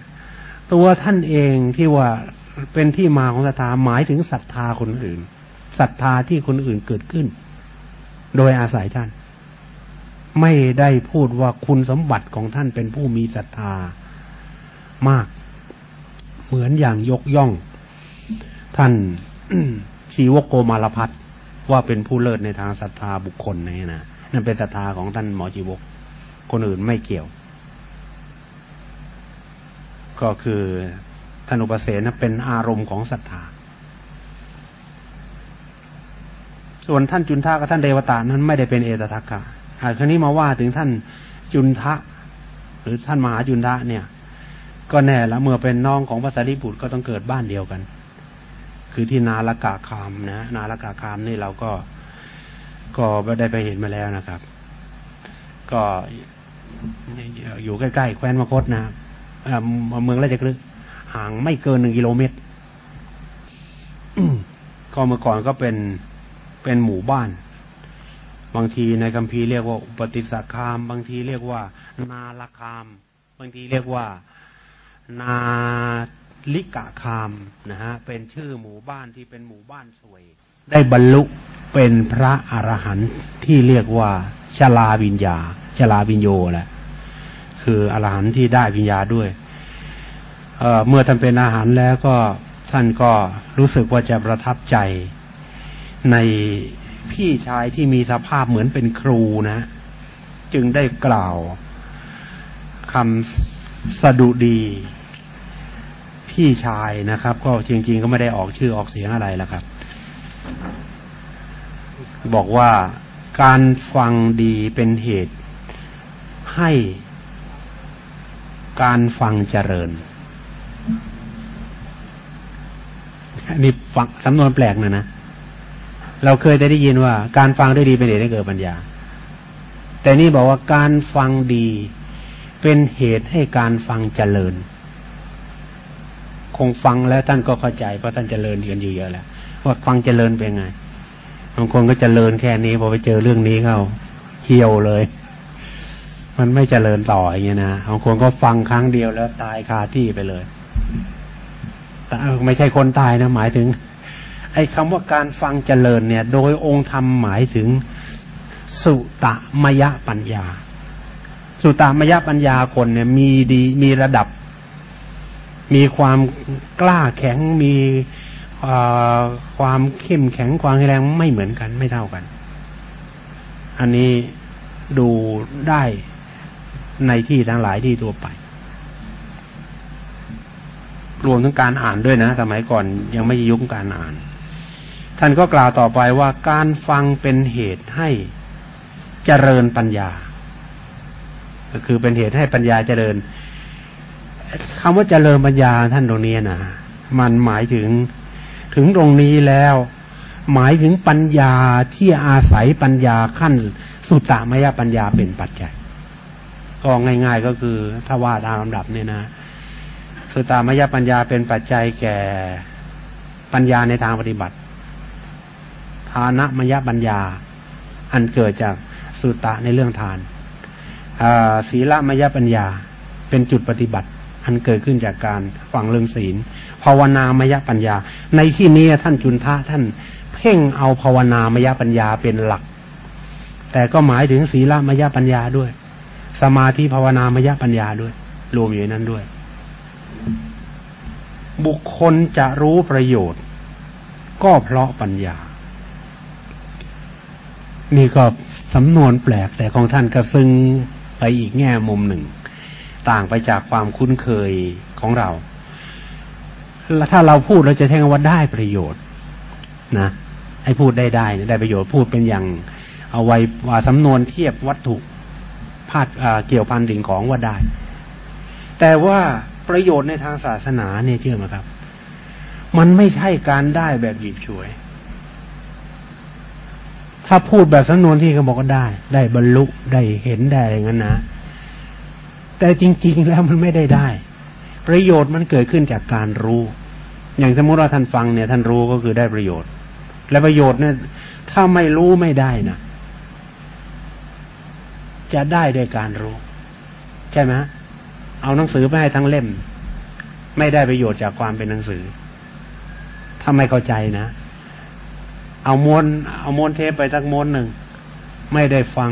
ตัวท่านเองที่ว่าเป็นที่มาของศรัทธาหมายถึงศรัทธาคนอื่นศรัทธาที่คนอื่นเกิดขึ้น โดยอาศัยท่าน ไม่ได้พูดว่าคุณสมบัติของท่านเป็นผู้มีศรัทธามาก เหมือนอย่างยกย่อง ท่านชีวโกมารพัฒว่าเป็นผู้เลิศในทางศรัทธาบุคคลนี่นะนั่นเป็นศรัทธาของท่านหมอชีวก คนอื่นไม่เกี่ยว ก็คือท่านอุปเสนเป็นอารมณ์ของศรัทธาส่วนท่านจุนทะกับท่านเดวตานั้นไม่ได้เป็นเอตทัคกะ คราวนี้มาว่าถึงท่านจุนทะ หรือท่านมหาจุนทะเนี่ย ก็แน่แล้วเมื่อเป็นน้องของพระสารีบุตรก็ต้องเกิดบ้านเดียวกัน คือที่นาลกาคามนะนาลกาคามนี่เราก็ก็ได้ไปเห็นมาแล้วนะครับ ก็อยู่ใกล้ๆแคว้นมคตนะเมืองราชกฤห์ห่างไม่เกินหนึ่งกิโลเมตรก็เมื่อก่อนก็เป็นเป็นหมู่บ้าน บางทีในคัมภีร์เรียกว่าอุปติสคาม บางทีเรียกว่า นาลคาม บางทีเรียกว่า นาลิกะคามนะฮะเป็นชื่อหมู่บ้านที่เป็นหมู่บ้านสวย ได้บรรลุเป็นพระอรหันต์ที่เรียกว่าชลาวิญญาชลาวิญโยแหละคืออรหันต์ที่ได้วิญญาด้วยเเมื่อท่านเป็นอาหารแล้วก็ท่านก็รู้สึกว่าจะประทับใจใน พี่ชายที่มีสภาพเหมือนเป็นครูนะ จึงได้กล่าวคำสดุดี พี่ชายนะครับ ก็จริง ๆ ก็ไม่ได้ออกชื่อออกเสียงอะไรแล้วครับ บอกว่าการฟังดีเป็นเหตุให้การฟังเจริญนี่ฟังสำนวนแปลกนะนะ เราเคยได้ได้ยินว่า การฟังด้วยดีเป็นเหตุให้เกิดปัญญา แต่นี่บอกว่าการฟังดีเป็นเหตุให้การฟังเจริญ คงฟังแล้วท่านก็เข้าใจเพราะท่านเจริญกันอยู่เยอะแล้วว่าฟังเจริญเป็นไงบางคนก็เจริญแค่นี้พอไปเจอเรื่องนี้เข้าเหี่ยวเลย มันไม่เจริญต่ออย่างเงี้ยนะบางคนก็ฟังครั้งเดียวแล้วตายคาที่ไปเลยแต่ไม่ใช่คนตายนะหมายถึง ไอ้คำว่าการฟังเจริญเนี่ย โดยองค์ธรรมหมายถึงสุตมยปัญญา สุตมยปัญญาคนเนี่ย มีดีมีระดับ มีความกล้าแข็งมีความเข้มแข็งความแรงไม่เหมือนกันไม่เท่ากัน อันนี้ดูได้ในที่ทั้งหลายที่ตัวไป รวมทั้งการอ่านด้วยนะ สมัยก่อนยังไม่ยุคการอ่าน ท่านก็กล่าวต่อไปว่าการฟังเป็นเหตุให้เจริญปัญญา ก็คือเป็นเหตุให้ปัญญาเจริญคำว่าเจริญปัญญาท่านตรงนี้นะมันหมายถึงถึงตรงนี้แล้ว หมายถึงปัญญาที่อาศัยปัญญาขั้นสุตตามยปัญญาเป็นปัจจัย ก็ง่ายๆก็คือถ้าว่าตามลำดับเนี่ยนะคือตามยปัญญาเป็นปัจจัยแก่ปัญญาในทางปฏิบัติ ทานะมยปัญญา อันเกิดจากสุตตะในเรื่องทานศีลมยปัญญาเป็นจุดปฏิบัติ อันเกิดขึ้นจากการฟังเรื่องศีล ภาวนามยปัญญา ในที่นี้ท่านจุนทะท่านเพ่งเอาภาวนามยปัญญาเป็นหลัก แต่ก็หมายถึงศีลมยปัญญาด้วย สมาธิภาวนามยปัญญาด้วย รวมอยู่ในนั้นด้วย บุคคลจะรู้ประโยชน์ ก็เพราะปัญญา นี่ก็สำนวนแปลกแต่ของท่านก็ซึ้งไปอีกแง่มุมหนึ่ง ต่างไปจากความคุ้นเคยของเราแล้วถ้าเราพูดเราจะแทงว่าได้ประโยชน์ นะให้พูดได้ได้ได้ประโยชน์พูดเป็นอย่าง เอาไว้ว่าสำนวนเทียบวัตถุพาดเกี่ยวพันถึงของว่าได้ แต่ว่าประโยชน์ในทางศาสนาเนี่ยเชื่อไหมครับ มันไม่ใช่การได้แบบหยิบฉวย ถ้าพูดแบบสำนวนที่เขาบอกก็ได้ ได้บรรลุได้เห็นได้อย่างนั้นนะ แต่จริง ๆ แล้วมันไม่ได้ได้ ประโยชน์มันเกิดขึ้นจากการรู้ อย่างสมมติว่าท่านฟังเนี่ย ท่านรู้ก็คือได้ประโยชน์ และประโยชน์เนี่ย ถ้าไม่รู้ไม่ได้นะจะได้โดยการรู้ ใช่ไหมเอาหนังสือไปให้ทั้งเล่ม ไม่ได้ประโยชน์จากความเป็นหนังสือถ้าไม่เข้าใจนะ เอาม้วนเอาม้วนเทปไปสักม้วนหนึ่งไม่ได้ฟัง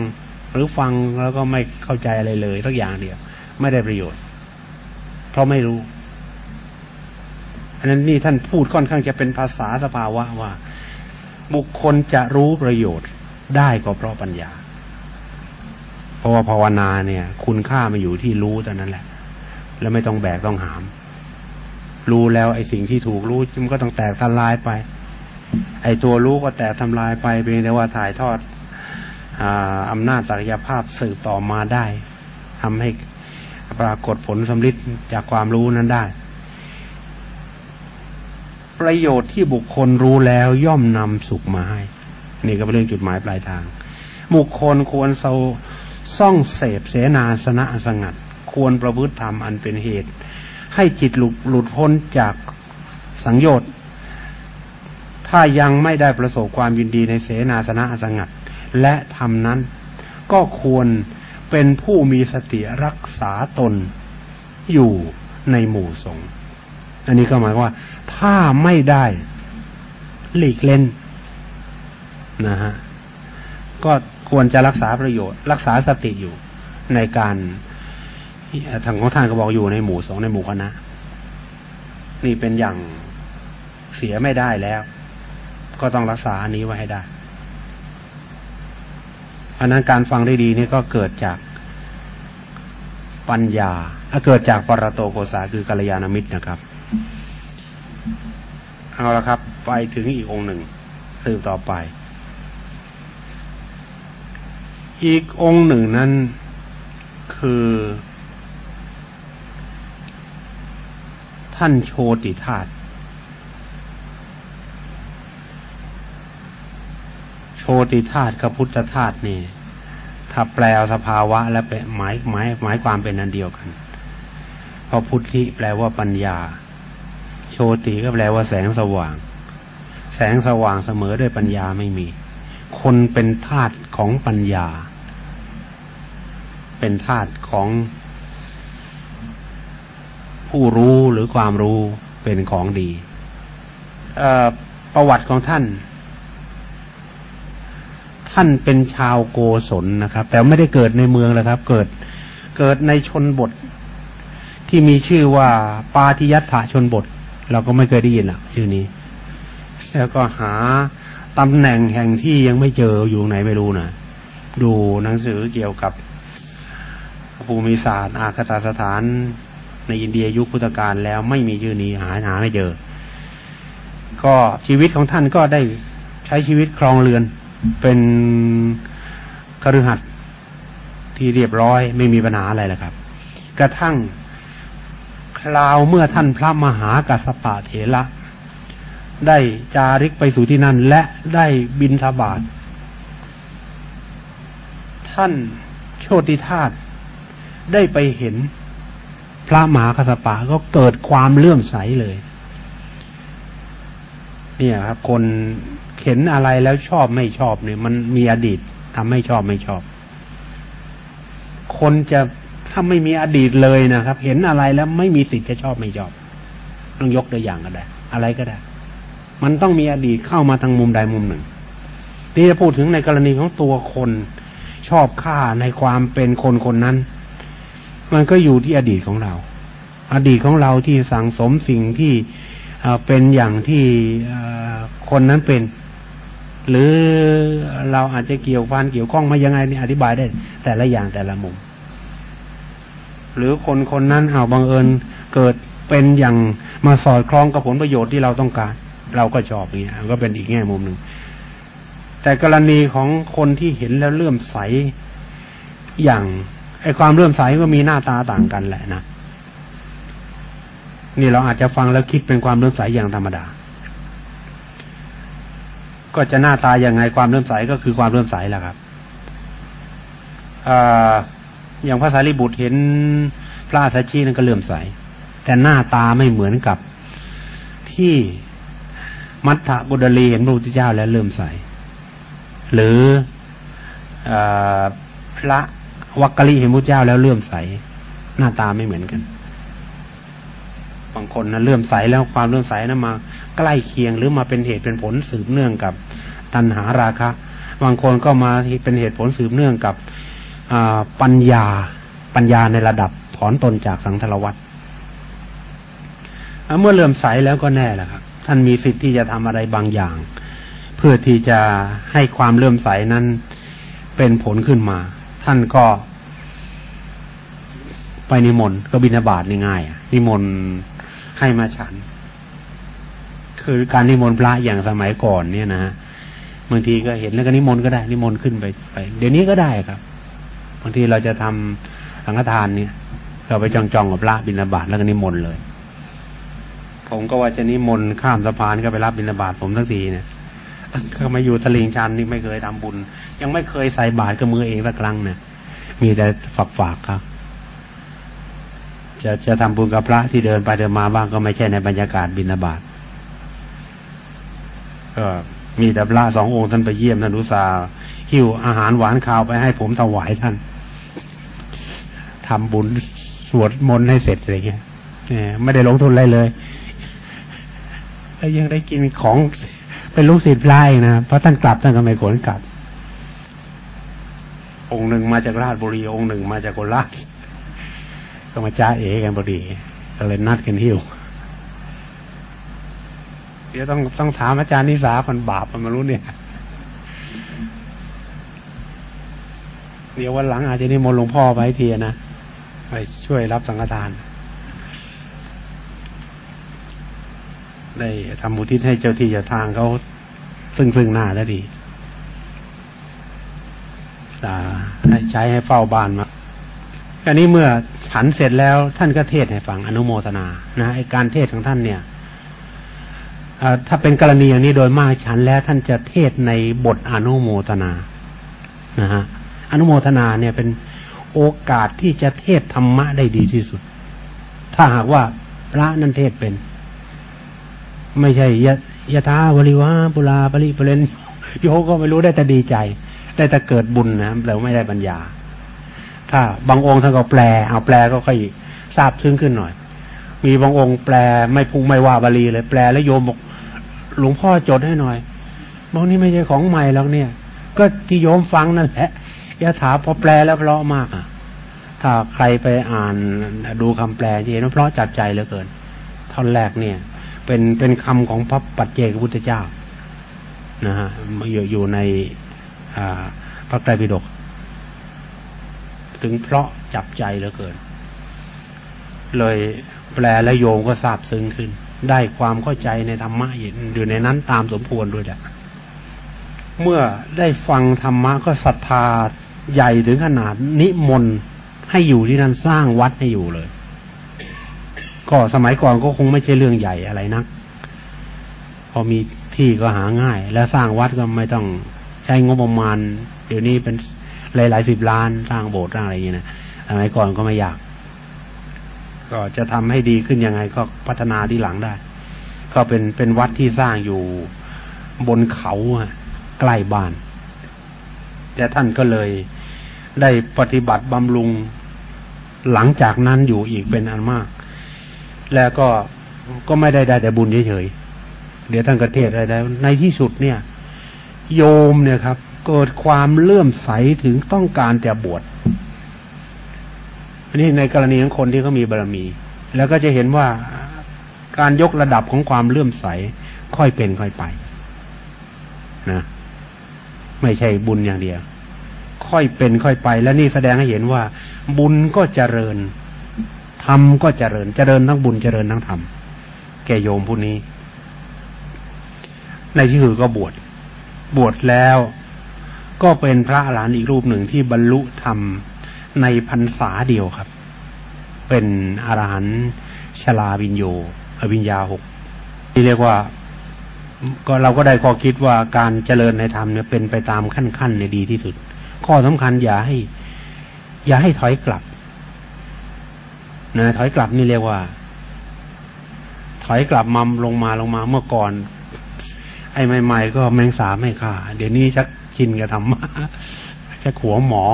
หรือฟังแล้วก็ไม่เข้าใจอะไรเลยทักอย่างเดียว ไม่ได้ประโยชน์ เพราะไม่รู้ อันนั้นนี่ท่านพูดค่อนข้างจะเป็นภาษาสภาวะว่า บุคคลจะรู้ประโยชน์ได้ก็เพราะปัญญา เพราะว่าภาวนาเนี่ย คุณค่ามาอยู่ที่รู้แต่นั้นแหละ แล้วไม่ต้องแบกต้องหาม รู้แล้วไอ้สิ่งที่ถูกรู้มันก็ต้องแตกทลายไป ไอ้ตัวรู้ก็แตกทำลายไปเพียงแต่ว่าถ่ายทอดอำนาจศักยภาพสืบต่อมาได้ทำให้ปรากฏผลสำลิดจากความรู้นั้นได้ ประโยชน์ที่บุคคลรู้แล้วย่อมนำสุขมาให้ นี่ก็เป็นเรื่องจุดหมายปลายทาง บุคคลควรเศร้าซ่องเสพเสนาสนะสงัด ควรประพฤติธรรมอันเป็นเหตุ ให้จิตหลุดหลุดพ้นจากสังโยชน์ ถ้ายังไม่ได้ประสบความยินดีในเสนาสนะสงัด และทำนั้น ก็ควรเป็นผู้มีสติรักษาตนอยู่ในหมู่สงฆ์อันนี้ก็หมายว่า ถ้าไม่ได้หลีกเล่นนะฮะก็ควรจะรักษาประโยชน์ รักษาสติอยู่ในการทางของท่านก็บอกอยู่ในหมู่สองในหมู่คณะนี่เป็นอย่างเสียไม่ได้แล้ว ก็ต้องรักษาอันนี้ไว้ให้ได้ อันนั้นการฟังได้ดีนี่ก็เกิดจากปัญญาเกิดจากปรโตโกสาคือกัลยาณมิตรนะครับ เอาละครับ ไปถึงอีกองค์หนึ่งสืบต่อไป อีกองค์หนึ่งนั้นคือ ท่านโชติธาตุ โชติธาตุกับพุทธธาตุนี่ ถ้าแปลสภาวะ และเป็นหมายหมายหมายความเป็นอันเดียวกันเพราะพุทธิแปลว่าปัญญา โชติก็แปลว่าแสงสว่าง แสงสว่างเสมอด้วยปัญญาไม่มี คนเป็นธาตุของปัญญา เป็นธาตุของผู้รู้หรือความรู้เป็นของดีประวัติของท่าน ท่านเป็นชาวโกศลนะครับ แต่ไม่ได้เกิดในเมืองแล้วครับ เกิดเกิดในชนบท ที่มีชื่อว่าปาทิยัตถชนบท เราก็ไม่เคยได้ยินอะชื่อนี้ แล้วก็หาตำแหน่งแห่งที่ยังไม่เจออยู่ไหนไม่รู้นะดูหนังสือเกี่ยวกับภูมิศาสตร์อาคตสถานในอินเดียยุคพุทธกาลแล้วไม่มีชื่อนี้หาหาไม่เจอ ก็ชีวิตของท่านก็ได้ใช้ชีวิตครองเรือน เป็นคฤหัสถ์ที่เรียบร้อยไม่มีปัญหาอะไรแหละครับ กระทั่งคราวเมื่อท่านพระมหากัสปะเถระได้จาริกไปสู่ที่นั่น และได้บินทบาทท่านโชติธาตได้ไปเห็นพระมหาคสปะก็เกิดความเลื่อมใสเลย เนี่ยครับ คน เห็นอะไรแล้วชอบไม่ชอบเนี่ย มันมีอดีตทำให้ชอบไม่ชอบ คนจะถ้าไม่มีอดีตเลยนะครับ เห็นอะไรแล้วไม่มีสิทธิ์จะชอบไม่ชอบ ต้องยกตัวอย่างก็ได้ อะไรก็ได้ มันต้องมีอดีตเข้ามาทางมุมใดมุมหนึ่งนี่จะพูดถึงในกรณีของตัวคนชอบค่าในความเป็นคนคนนั้น มันก็อยู่ที่อดีตของเรา อดีตของเราที่สั่งสมสิ่งที่เป็นอย่างที่คนนั้นเป็น หรือเราอาจจะเกี่ยวพันเกี่ยวข้องมายังไงนี่อธิบายได้ แต่ละอย่างแต่ละมุม หรือคนคนนั้นเอาบังเอิญเกิดเป็นอย่างมาสอดคล้องกับผลประโยชน์ที่เราต้องการ เราก็ชอบอย่างเงี้ยก็เป็นอีกแง่มุมหนึ่งแต่กรณีของคนที่เห็นแล้วเลื่อมใสอย่างไอความเลื่อมใสก็มีหน้าตาต่างกันแหละนะนี่เราอาจจะฟังแล้วคิดเป็นความเลื่อมใสอย่างธรรมดา ก็จะหน้าตาอย่างไงความเลื่อมใสก็คือความเลื่อมใสแหละครับออย่างพระสารีบุตรเห็นพระสัชชีนั่นก็เลื่อมใส แต่หน้าตาไม่เหมือนกับที่มัทธบุตรีเห็นพระพุทธเจ้าแล้วเลื่อมใส หรืออพระวักกะลีเห็นพระเจ้าแล้วเลื่อมใส หน้าตาไม่เหมือนกัน บางคนนะเลื่อมใสแล้วความเลื่อมใสนะมา ใกล้เคียงหรือมาเป็นเหตุเป็นผลสืบเนื่องกับตัณหาราคะ บางคนก็มาเป็นเหตุผลสืบเนื่องกับปัญญาปัญญาในระดับถอนตนจากสังสารวัฏเมื่อเลื่อมใสแล้วก็แน่แหละครับ ท่านมีสิทธิ์ที่จะทำอะไรบางอย่าง เพื่อที่จะให้ความเลื่อมใสนั้นเป็นผลขึ้นมา ท่านก็ไปนิมนต์ก็บินาบาตง่ายๆนิมนต์ ให้มาฉัน คือการนิมนต์พระอย่างสมัยก่อนเนี่ยนะฮะบางทีก็เห็นแล้วก็นิมนต์ก็ได้ นิมนต์ขึ้นไปไป เดี๋ยวนี้ก็ได้ครับบางทีเราจะทำสังฆทานเนี่ยเราไปจองจองกับพระบิณฑบาตแล้วก็นิมนต์เลย ผมก็ว่าจะนิมนต์ข้ามสะพานก็ไปรับบิณฑบาตผมทั้งสี่เนี่ยก็มาอยู่ทะเลงชันนี่ไม่เคยทำบุญ ยังไม่เคยใส่บาตรกับมือเองสักครั้งเนี่ยมีแต่ฝากฝากครับ จะจะทำบุญกับพระที่เดินไปเดินมาบ้างก็ไม่ใช่ในบรรยากาศบินาบาตก็มีแต่พระสององค์ท่านไปเยี่ยมท่านรุษาหิ้วอาหารหวานข้าวไปให้ผมถวายท่านทำบุญสวดมนต์ให้เสร็จอะไรเงี้ยไม่ได้ลงทุนอะไรเลยแล้วยังได้กินของเป็นลูกศิษย์พระนะเพราะท่านกลับท่านก็ไม่ขนกลับ องค์หนึ่งมาจากราชบุรีองค์หนึ่งมาจากโคราช ก็มาจ้าเอกันพอดีก็เลยนัดกันหิ้วเดี๋ยวต้องต้องถามอาจารย์นิสาคนบาปมันมารู้เนี่ย เดี๋ยววันหลังอาจจะนิมนต์หลวงพ่อไปเทียนะไปช่วยรับสังฆทาน ได้ทำมุทิศให้เจ้าที่เจ้าทางเขาซึ่งซึ่งหน้าแล้วดีให้ใช้ให้เฝ้าบ้านมา อันนี้เมื่อฉันเสร็จแล้วท่านก็เทศให้ฟังอนุโมทนานะไอการเทศของท่านเนี่ยถ้าเป็นกรณีอย่างนี้โดยมากฉันแล้วท่านจะเทศในบทอนุโมทนานะฮะอนุโมทนาเนี่ยเป็นโอกาสที่จะเทศธรรมะได้ดีที่สุด ถ้าหากว่าพระนั่นเทศเป็น ไม่ใช่ยะยะทาวริวาปุลาปริปเรนโยก็ไม่รู้ได้แต่ดีใจ ได้แต่เกิดบุญนะแต่ไม่ได้ปัญญา ถ้าบางองค์ท่านก็แปล เอาแปลก็ค่อยทราบซึ้งขึ้นหน่อย มีบางองค์แปลไม่พุงไม่ว่าบาลีเลยแปลแล้วโยมบอกหลวงพ่อจดให้หน่อยบอกนี่ไม่ใช่ของใหม่แล้วเนี่ย ก็ที่โยมฟังนั่นแหละยะถาพอแปลแล้วเพราะมากอะ ถ้าใครไปอ่านดูคำแปลจะเห็นว่าเพราะจับใจเหลือเกินท่อนแรกเนี่ย เป็นเป็นคำของพระปัจเจกพุทธเจ้านะฮะอยู่อยู่ในอ่าพระไตรปิฎก ถึงเพราะจับใจเหลือเกิน เลยแปลและโยมก็ทราบซึ้งขึ้น ได้ความเข้าใจในธรรมะอยู่ในนั้นตามสมควรด้วยแหละเมื่อได้ฟังธรรมะก็ศรัทธาใหญ่ถึงขนาดนิมนต์ให้อยู่ที่นั่นสร้างวัดให้อยู่เลย ก็สมัยก่อนก็คงไม่ใช่เรื่องใหญ่อะไรนัก พอมีที่ก็หาง่าย แล้วสร้างวัดก็ไม่ต้องใช้งบประมาณ เดี๋ยวนี้เป็น หลายหลายสิบล้านสร้างโบสถ์สร้างอะไรอย่างนี้นะสมัยก่อนก็ไม่อยาก ก็จะทำให้ดีขึ้นยังไงก็พัฒนาที่หลังได้ ก็เป็นเป็นวัดที่สร้างอยู่บนเขาใกล้บ้าน แต่ท่านก็เลยได้ปฏิบัติบำรุงหลังจากนั้นอยู่อีกเป็นอันมาก แล้วก็ก็ไม่ได้ได้แต่บุญเฉยๆเดี๋ยวท่านกระเทศอะไรได้ในที่สุดเนี่ย โยมเนี่ยครับ เกิดความเลื่อมใสถึงต้องการแต่บวชอันนี้ในกรณีของคนที่เขามีบารมี แล้วก็จะเห็นว่าการยกระดับของความเลื่อมใสค่อยเป็นค่อยไปนะไม่ใช่บุญอย่างเดียว ค่อยเป็นค่อยไป และนี่แสดงให้เห็นว่า บุญก็เจริญธรรมก็เจริญ เจริญทั้งบุญเจริญทั้งธรรมแกโยมผู้นี้ ในที่สุดก็บวชบวชแล้ว ก็เป็นพระอรหันต์อีกรูปหนึ่งที่บรรลุธรรมในพรรษาเดียวครับ เป็นอรหันต์ชลาวิญโยอวิญญาหกที่เรียกว่า ก็เราก็ได้ข้อคิดว่าการเจริญในธรรมเนี่ยเป็นไปตามขั้นขั้นในดีที่สุด ข้อสำคัญอย่าให้ อย่าให้ถอยกลับนะถอยกลับนี่เรียกว่า ถอยกลับมาลงมาลงมาเมื่อก่อน ไอ้ใหม่ ๆ ก็แมงสาไม่ค่า เดี๋ยวนี้ชัก ชินกับธรรมะชักหัวหมอ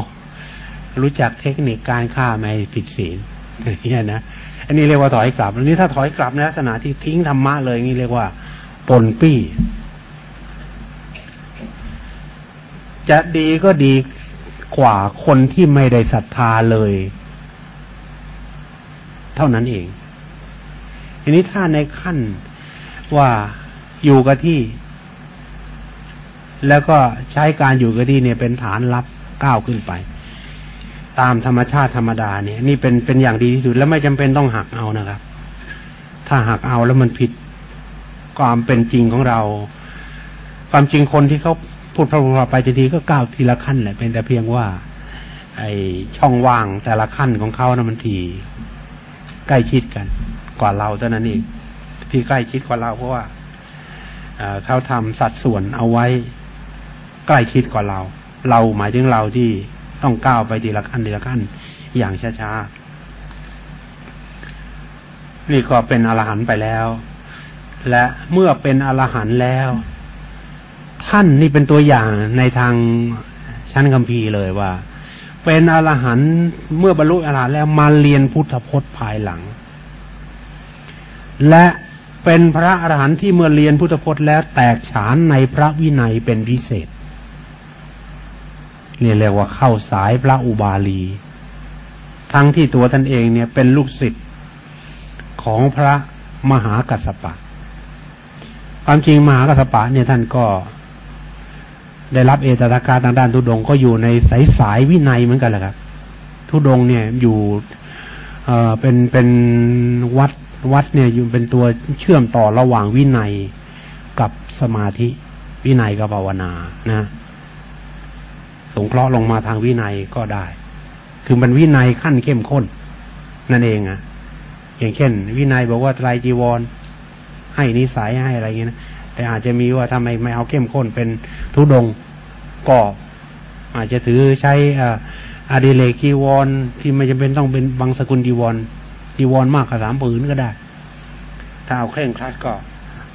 รู้จักเทคนิคการฆ่าไม่ผิดศีลเนี่ยนะอันนี้เรียกว่าถอยกลับ อันนี้ถ้าถอยกลับในลักษณะที่ทิ้งธรรมะเลยนี่เรียกว่าปนปี้ จะดีก็ดีกว่าคนที่ไม่ได้ศรัทธาเลย เท่านั้นเองทีนี้ถ้าในขั้นว่าอยู่กับที่ แล้วก็ใช้การอยู่กับที่เนี่ยเป็นฐานรับก้าวขึ้นไป ตามธรรมชาติธรรมดาเนี่ย นี่เป็นเป็นอย่างดีที่สุด แล้วไม่จำเป็นต้องหักเอานะครับ ถ้าหักเอาแล้วมันผิดความเป็นจริงของเรา ความจริงคนที่เขาพูดพระพุทธไปทีก็ก้าวทีละขั้นแหละเป็นแต่เพียงว่า ไอช่องว่างแต่ละขั้นของเขานะมันทีใกล้ชิดกัน กว่าเราเท่านั้นเองที่ใกล้ชิดกว่าเราเพราะว่าเขาทำสัดส่วนเอาไว้ ใกล้ชิดกว่าเรา เราหมายถึงเราที่ต้องก้าวไปทีละขั้นทีละขั้นอย่างช้าๆ นี่ก็เป็นอรหันต์ไปแล้ว และเมื่อเป็นอรหันต์แล้ว ท่านนี่เป็นตัวอย่างในทางชั้นคัมภีร์เลยว่า เป็นอรหันต์เมื่อบรรลุอรหันต์แล้วมาเรียนพุทธพจน์ภายหลัง และเป็นพระอรหันต์ที่เมื่อเรียนพุทธพจน์แล้วแตกฉานในพระวินัยเป็นพิเศษ นี่เรียกว่าเข้าสายพระอุบาลี ทั้งที่ตัวท่านเองเนี่ยเป็นลูกศิษย์ของพระมหากัสปะ ความจริงมหากัสปะเนี่ยท่านก็ได้รับเอตตาการทางด้านทุดงก็อยู่ในสายสายวินัยเหมือนกันแหละครับ ทุดงเนี่ยอยู่เอ่อเป็นเป็นวัดวัดเนี่ยอยู่เป็นตัวเชื่อมต่อระหว่างวินัยกับสมาธิ วินัยกับภาวนานะ สงเคราะห์ลงมาทางวินัยก็ได้ คือมันวินัยขั้นเข้มข้น นั่นเองอะอย่างเช่น วินัยบอกว่าไตรจีวร ให้นิสัยให้อะไรเงี้ยนะแต่อาจจะมีว่าทำไมไม่เอาเข้มข้นเป็นทุดงก็อาจจะถือใช้อาดิเลกีวรที่ไม่จำเป็นต้องเป็นบางสกุลจีวรจีวรมากกว่าสามปืนก็ได้ ถ้าเอาเคร่งครัดก็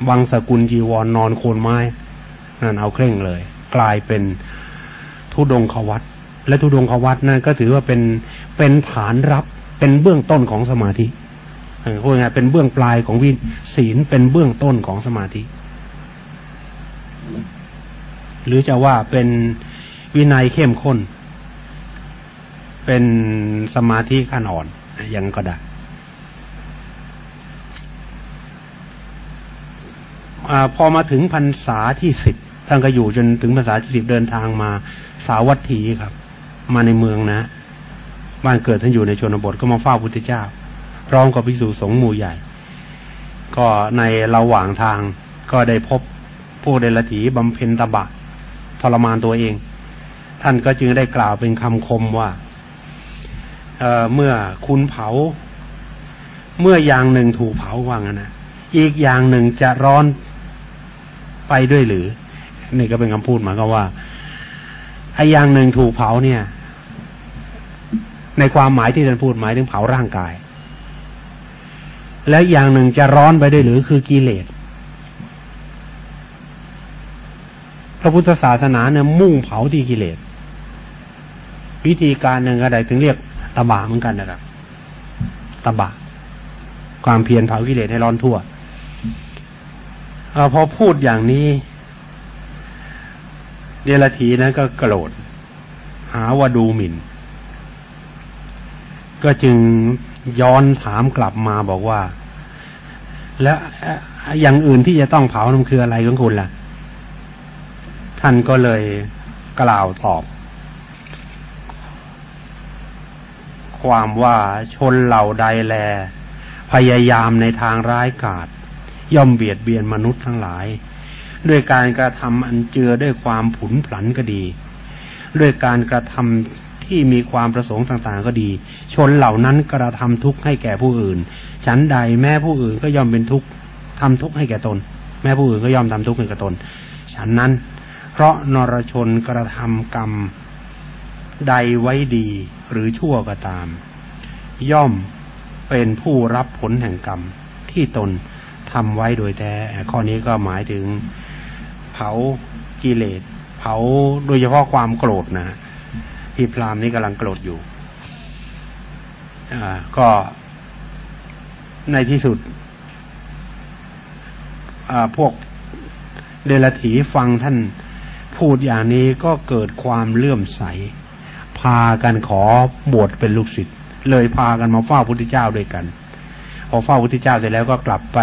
บางสกุลจีวรนอนโคนไม้ นั่นเอาเคร่งเลย กลายเป็น ทุดงขวัตและทุดงขวัตนั่นก็ถือว่าเป็นเป็นฐานรับเป็นเบื้องต้นของสมาธิพูดง่ายเป็นเบื้องปลายของวิศีลเป็นเบื้องต้นของสมาธิ หรือจะว่าเป็นวินัยเข้มข้น เป็นสมาธิขั้นอ่อนยังก็ได้อพอมาถึงพรรษาที่สิบท่านก็อยู่จนถึงพรรษาที่สิบเดินทางมา สาวัตถีครับ มาในเมืองนะ บ้านเกิดท่านอยู่ในชนบทก็มาเฝ้าพุทธเจ้าพร้อมกับพิสูจสงฆ์หมู่ใหญ่ ก็ในระหว่างทางก็ได้พบผู้เดลถีบำเพ็ญตบะทรมานตัวเอง ท่านก็จึงได้กล่าวเป็นคำคมว่าเเมื่อคุณเผา เมื่ออย่างหนึ่งถูกเผาว่างั้นนะอีกอย่างหนึ่งจะร้อนไปด้วยหรือ นี่ก็เป็นคำพูดหมายก็ว่า ไอ้อย่างหนึ่งถูกเผาเนี่ย ในความหมายที่ท่านพูดหมายถึงเผาร่างกาย แล้วอย่างหนึ่งจะร้อนไปได้หรือคือกิเลสพระพุทธศาสนาเนี่ยมุ่งเผาที่กิเลสวิธีการหนึ่งอะไรถึงเรียกตบะเหมือนกันนะครับตบะ ความเพียรเผากิเลสให้ร้อนทั่วอพอพูดอย่างนี้ เดลทีนั้นก็โกรธ หาว่าดูหมิน่น ก็จึงย้อนถามกลับมาบอกว่า แล้วอย่างอื่นที่จะต้องเผานั่นคืออะไรของคุณล่ะ ท่านก็เลยกล่าวตอบ ความว่าชนเหล่าใดแล พยายามในทางร้ายกาจย่อมเบียดเบียนมนุษย์ทั้งหลาย ด้วยการกระทำอันเจือด้วยความผุนผันก็ดี ด้วยการกระทำที่มีความประสงค์ต่างๆก็ดี ชนเหล่านั้นกระทำทุกข์ให้แก่ผู้อื่น ฉันใดแม้ผู้อื่นก็ย่อมเป็นทุกข์ทำทุกข์ให้แก่ตน แม้ผู้อื่นก็ย่อมทำทุกข์ให้แก่ตน ฉันนั้น เพราะนรชนกระทำกรรมใดไว้ดีหรือชั่วก็ตาม ย่อมเป็นผู้รับผลแห่งกรรมที่ตนทำไว้โดยแท้ข้อนี้ก็หมายถึง เผากิเลส เผาโดยเฉพาะความโกรธนะที่พรามนี้กำลังโกรธอยู่อ่าก็ในที่สุดอ่าพวกเดลถีฟังท่านพูดอย่างนี้ก็เกิดความเลื่อมใส พากันขอบวชเป็นลูกศิษย์เลยพากันมาเฝ้าพุทธเจ้าด้วยกัน พอเฝ้าพุทธเจ้าเสร็จแล้วก็กลับไป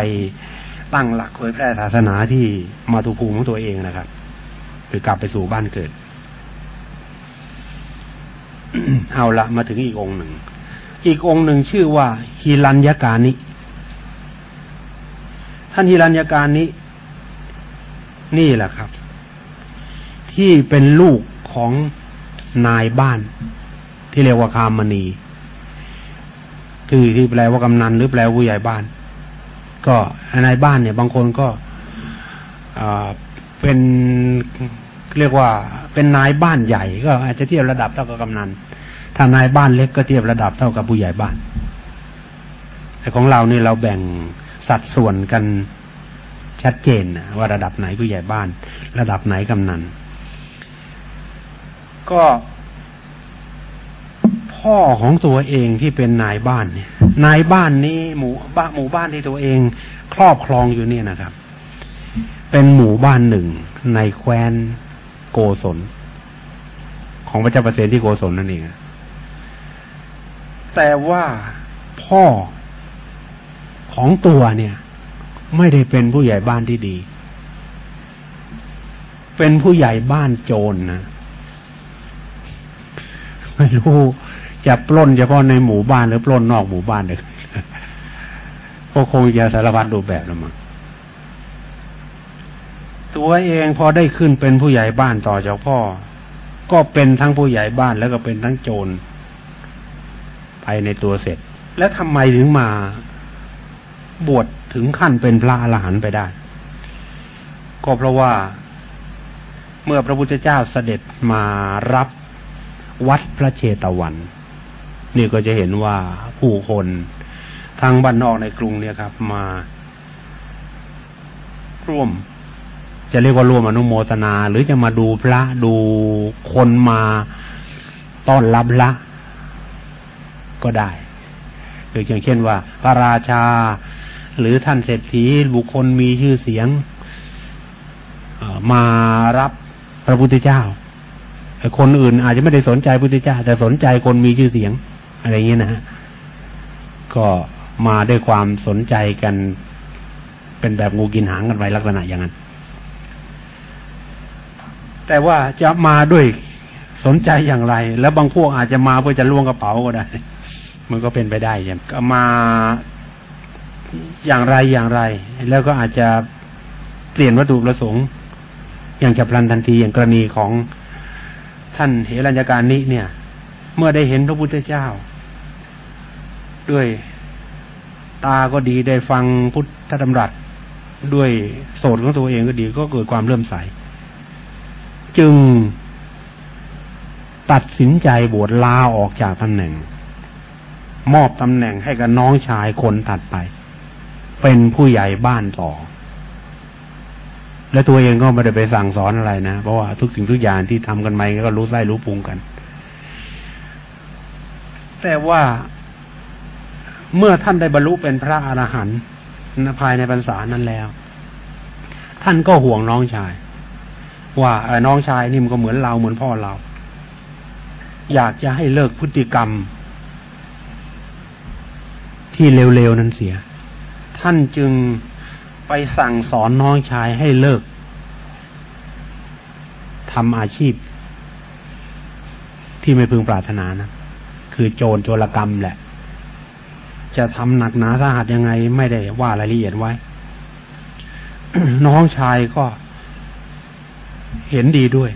ตั้งหลักเผยแพร่ศาสนาที่มาตุภูมิของตัวเองนะครับ คือกลับไปสู่บ้านเกิด เอาละมาถึงอีกองหนึ่ง อีกองหนึ่งชื่อว่าฮิรัญยการนิท่านฮิรัญยการนินี่แหละครับ ที่เป็นลูกของนายบ้าน ที่เรียกว่าคามณีคือที่แปลว่ากำนันหรือแปลว่าผู้ใหญ่บ้าน ก็นายบ้านเนี่ย บางคนก็เป็นเรียกว่าเป็นนายบ้านใหญ่ ก็อาจจะเทียบระดับเท่ากับกำนันถ้านายบ้านเล็กก็เทียบระดับเท่ากับผู้ใหญ่บ้าน แต่ของเราเนี่ยเราแบ่งสัดส่วนกันชัดเจนนะว่าระดับไหนผู้ใหญ่บ้าน ระดับไหนกำนัน ก็ พ่อของตัวเองที่เป็นนายบ้านเนี่ย นายบ้านนี้หมู่บ้านหมู่บ้านที่ตัวเอง ครอบครองอยู่เนี่ยนะครับ เป็นหมู่บ้านหนึ่งในแคว้นโกศลของพระเจ้าประเสนที่โกศลนั่นเองแต่ว่าพ่อของตัวเนี่ย ไม่ได้เป็นผู้ใหญ่บ้านที่ดี เป็นผู้ใหญ่บ้านโจรนนะไม่รู้ จะปล้นเฉพาะในหมู่บ้านหรือปล้นนอกหมู่บ้านเลยก็คงจะสารพัดดูแบบละมั้งตัวเองพอได้ขึ้นเป็นผู้ใหญ่บ้านต่อจากพ่อ ก็เป็นทั้งผู้ใหญ่บ้านแล้วก็เป็นทั้งโจรภายในตัวเสร็จ แล้วทำไมถึงมาบวชถึงขั้นเป็นพระอรหันต์ไปได้ ก็เพราะว่าเมื่อพระพุทธเจ้าเสด็จมารับวัดพระเชตวัน นี่ก็จะเห็นว่าผู้คนทางบ้านนอกในกรุงเนี่ยครับ มา ร่วม จะเรียกว่าร่วมอนุโมทนา หรือจะมาดูพระดูคนมาต้อนรับละ ก็ได้หรืออย่างเช่นว่า พระราชา หรือท่านเศรษฐีบุคคลมีชื่อเสียงมารับพระพุทธเจ้าคนอื่นอาจจะไม่ได้สนใจพุทธเจ้า แต่สนใจคนมีชื่อเสียง อะไรเงี้ยนะฮะก็มาด้วยความสนใจกันเป็นแบบงูกินหางกันไปลักษณะอย่างนั้น แต่ว่าจะมาด้วยสนใจอย่างไร แล้วบางพวกอาจจะมาเพื่อจะล่วงกระเป๋าก็ได้ มันก็เป็นไปได้ยังก็มาอย่างไรอย่างไร แล้วก็อาจจะเปลี่ยนวัตถุประสงค์อย่างจะพลันทันทีอย่างกรณีของท่านเหรัญญการนี้เนี่ย เมื่อได้เห็นพระพุทธเจ้า ด้วยตาก็ดีได้ฟังพุทธธรรมรัสด้วยโสดของตัวเองก็ดีก็เกิดความเลื่อมใส จึงตัดสินใจบวชลาออกจากตำแหน่ง มอบตำแหน่งให้กับน้องชายคนถัดไป เป็นผู้ใหญ่บ้านต่อ และตัวเองก็ไม่ได้ไปสั่งสอนอะไรนะเพราะว่าทุกสิ่งทุกอย่างที่ทำกันมาก็รู้ไส้รู้ปุงกัน แต่ว่า เมื่อท่านได้บรรลุเป็นพระอรหันต์ภายในพรรษานั้นแล้ว ท่านก็ห่วงน้องชาย ว่าน้องชายนี่มันก็เหมือนเราเหมือนพ่อเรา อยากจะให้เลิกพฤติกรรม ที่เร็วๆนั้นเสีย ท่านจึงไปสั่งสอนน้องชายให้เลิกทำอาชีพ ที่ไม่พึงปรารถนานะ คือโจรโจรกรรมแหละ จะทำหนักหนาสาหัสยังไง ไม่ได้ว่ารายละเอียดไว้ น้องชายก็เห็นดีด้วย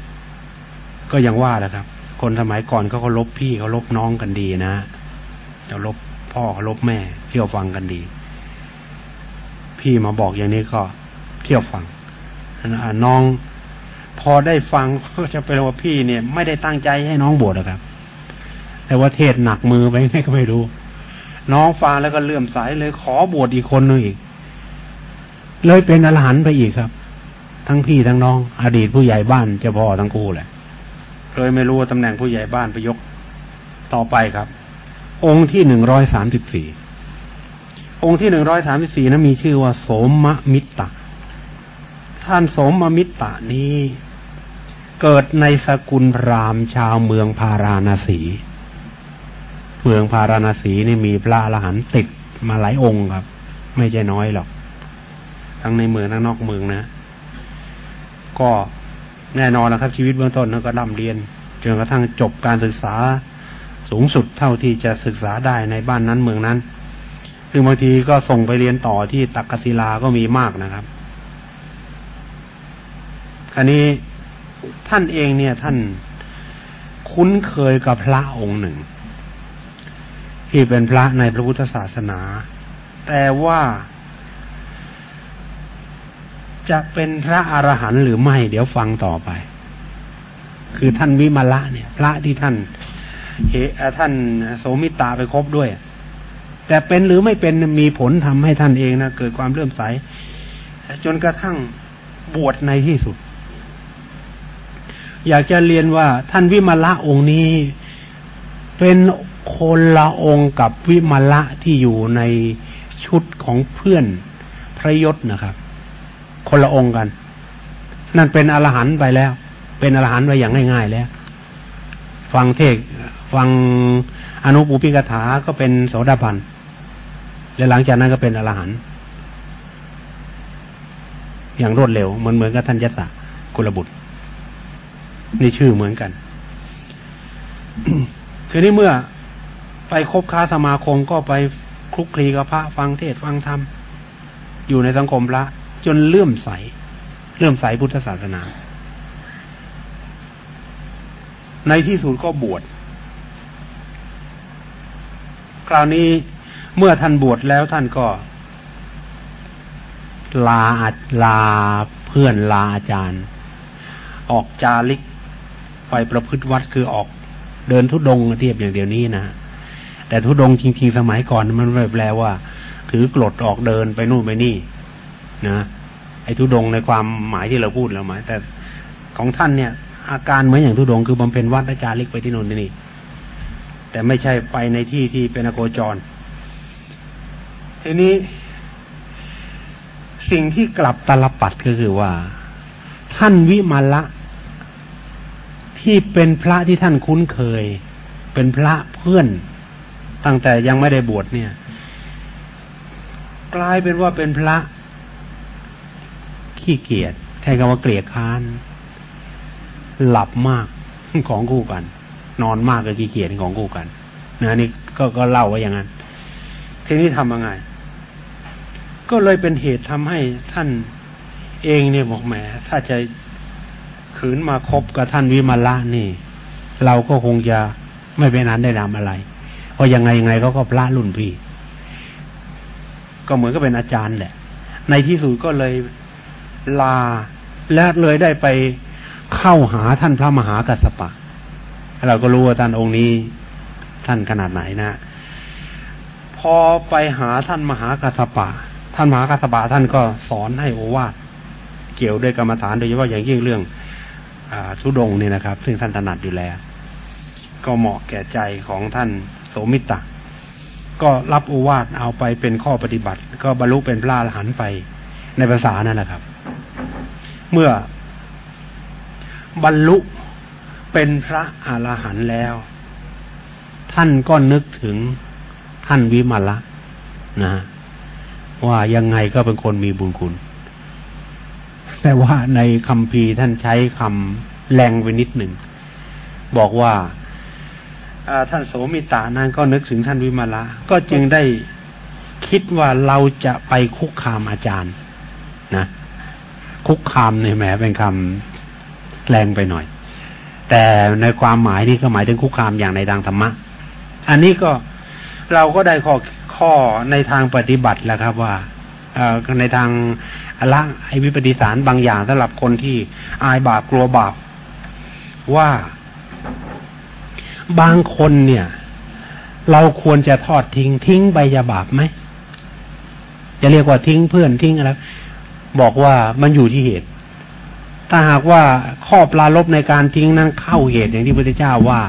ก็ยังว่าแหละครับ คนสมัยก่อนเขาเคารพพี่เขารพน้องกันดีนะจะลบพ่อเคารพแม่ เที่ยวฟังกันดี พี่มาบอกอย่างนี้ก็เที่ยวฟังน้องพอได้ฟังก็จะเป็นว่าพี่เนี่ย ไม่ได้ตั้งใจให้น้องบวชนะครับ แต่ว่าเทศหนักมือไปไงก็ไม่รู้ น้องฟังแล้วก็เลื่อมใสเลยขอบวชอีกคนหนึ่งอีก เลยเป็นอรหันต์ไปอีกครับ ทั้งพี่ทั้งน้อง อดีตผู้ใหญ่บ้านเจ้าพ่อทั้งคู่แหละเลยไม่รู้ว่าตำแหน่งผู้ใหญ่บ้านไปยกต่อไปครับ องค์ที่หนึ่งร้อยสามสิบสี่องค์ที่หนึ่งร้อยสามสิบสี่นั้นมีชื่อว่า โสมมิตรท่านโสมมิตรนี้ เกิดในสกุลรามชาวเมืองพาราณสี เมืองพาราณสีนี่มีพระอรหันต์ติดมาหลายองค์ครับ ไม่ใช่น้อยหรอก ทั้งในเมืองทั้งนอกเมืองนะ ก็แน่นอนนะครับ ชีวิตเบื้องต้นก็ร่ำเรียนจนกระทั่งจบการศึกษาสูงสุดเท่าที่จะศึกษาได้ในบ้านนั้นเมืองนั้นคือบางทีก็ส่งไปเรียนต่อที่ตักกศิลาก็มีมากนะครับคราวนี้ท่านเองเนี่ย ท่านคุ้นเคยกับพระองค์หนึ่ง ที่เป็นพระในพระพุทธศาสนา แต่ว่า จะเป็นพระอรหันต์หรือไม่ เดี๋ยวฟังต่อไป คือท่านวิมละเนี่ย พระที่ท่านเฮท่านโสมิตาไปคบด้วย แต่เป็นหรือไม่เป็นมีผลทำให้ท่านเองนะเกิดความเลื่อมใส จนกระทั่งบวชในที่สุด อยากจะเรียนว่าท่านวิมละองค์นี้เป็น คนละองค์กับวิมละที่อยู่ในชุดของเพื่อนพระยศนะครับ คนละองค์กัน นั่นเป็นอรหันต์ไปแล้ว เป็นอรหันต์ไปอย่างง่าย ๆ แล้ว ฟังเทศฟังอนุปูปิกถาก็เป็นโสดาบันและหลังจากนั้นก็เป็นอรหันต์อย่างรวดเร็วเหมือนเหมือนกับท่านยศกุลบุตรนี่ชื่อเหมือนกัน คือนี่เมื่อ ไปคบค้าสมาคมก็ไปคลุกคลีกับพระฟังเทศฟังธรรมอยู่ในสังคมพระ จนเลื่อมใส เลื่อมใสพุทธศาสนา ในที่สุดก็บวชคราวนี้เมื่อท่านบวชแล้วท่านก็ ลาลาเพื่อนลาอาจารย์ ออกจาริกไปประพฤติวัดคือออกเดินทุดงเทียบอย่างเดียวนี้นะ แต่ทุดงจริงๆสมัยก่อนมันแปลว่า ถือกรดออกเดินไปนู่นไปนี่นะไอ้ทุดงในความหมายที่เราพูดแล้วหมาย แต่ของท่านเนี่ย อาการเหมือนอย่างทุดงคือบำเพ็ญวัดอาจารย์ล็กไปที่นู่นที่นี่ แต่ไม่ใช่ไปในที่ที่เป็นอโกจร ทีนี้ สิ่งที่กลับตลปัดก็คือว่า ท่านวิมาละที่เป็นพระที่ท่านคุ้นเคย เป็นพระเพื่อน ตั้งแต่ยังไม่ได้บวชเนี่ย กลายเป็นว่าเป็นพระ ขี้เกียจใช้คำว่าเกลียดค้าน หลับมากของคู่กัน นอนมากกับขี้เกียจของคู่กันนะนี่ก็ก็เล่าไว้อย่างนั้นทีนี้ทำยังไง ก็เลยเป็นเหตุทำให้ท่านเองเนี่ยบอกแหมถ้าจะขืนมาคบกับท่านวิมาละนี่ เราก็คงจะไม่เป็นนั้นได้นำอะไร เพราะยังไงยังไงเขาก็พระรุ่นพี่ ก็เหมือนก็เป็นอาจารย์แหละ ในที่สุดก็เลยลาและเลยได้ไปเข้าหาท่านพระมหากัสปะ เราก็รู้ว่าท่านองค์นี้ท่านขนาดไหนนะ พอไปหาท่านมหากัสปะ ท่านมหากัสปะท่านก็สอนให้โอวาทเกี่ยวด้วยกรรมฐานโดยเฉพาะอย่างยิ่งเรื่องสุดงนี่นะครับ ซึ่งท่านถนัดอยู่แล้ว ก็เหมาะแก่ใจของท่าน สมิตรก็รับอุวาทเอาไปเป็นข้อปฏิบัติ ก็บรรลุเป็นพระอรหันต์ไปในภาษานั่นแหละครับ เมื่อบรรลุเป็นพระอรหันต์แล้ว ท่านก็นึกถึงท่านวิมาละนะว่ายังไงก็เป็นคนมีบุญคุณ แต่ว่าในคำพีท่านใช้คำแรงไปนิดหนึ่ง บอกว่า ท่านโสมิตานั้นก็นึกถึงท่านวิมาลาก็จึงได้คิดว่าเราจะไปคุกคามอาจารย์ นะ คุกคามเนี่ยแหมเป็นคำแรงไปหน่อย แต่ในความหมายนี่ก็หมายถึงคุกคามอย่างในทางธรรมะ อันนี้ก็เราก็ได้ข้อข้อในทางปฏิบัติแล้วครับว่าในทางละไอวิปฏิสารบางอย่างสำหรับคนที่อายบาปกลัวบาปว่า บางคนเนี่ย เราควรจะทอดทิ้งทิ้งใบยาบาปไหมจะเรียกว่าทิ้งเพื่อนทิ้งอะไรบอกว่ามันอยู่ที่เหตุ ถ้าหากว่าข้อปลาลบในการทิ้งนั้นเข้าเหตุอย่างที่พระพุทธเจ้าว่า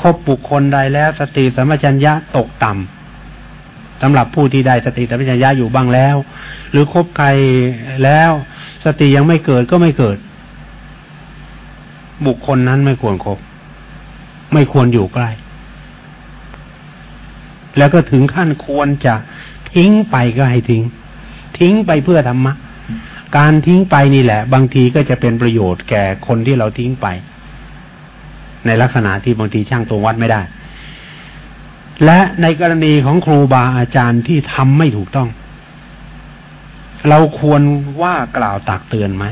คบบุคคลใดแล้วสติสัมปชัญญะตกต่ำสำหรับผู้ที่ได้สติสัมปชัญญะอยู่บ้างแล้ว หรือคบใครแล้วสติยังไม่เกิดก็ไม่เกิด บุคคลนั้นไม่ควรครบ ไม่ควรอยู่ใกล้ แล้วก็ถึงขั้นควรจะทิ้งไปก็ให้ทิ้ง ทิ้งไปเพื่อธรรมะ การทิ้งไปนี่แหละ บางทีก็จะเป็นประโยชน์แก่คนที่เราทิ้งไป ในลักษณะที่บางทีช่างตัววัดไม่ได้ และในกรณีของครูบาอาจารย์ที่ทำไม่ถูกต้อง เราควรว่ากล่าวตักเตือนไหม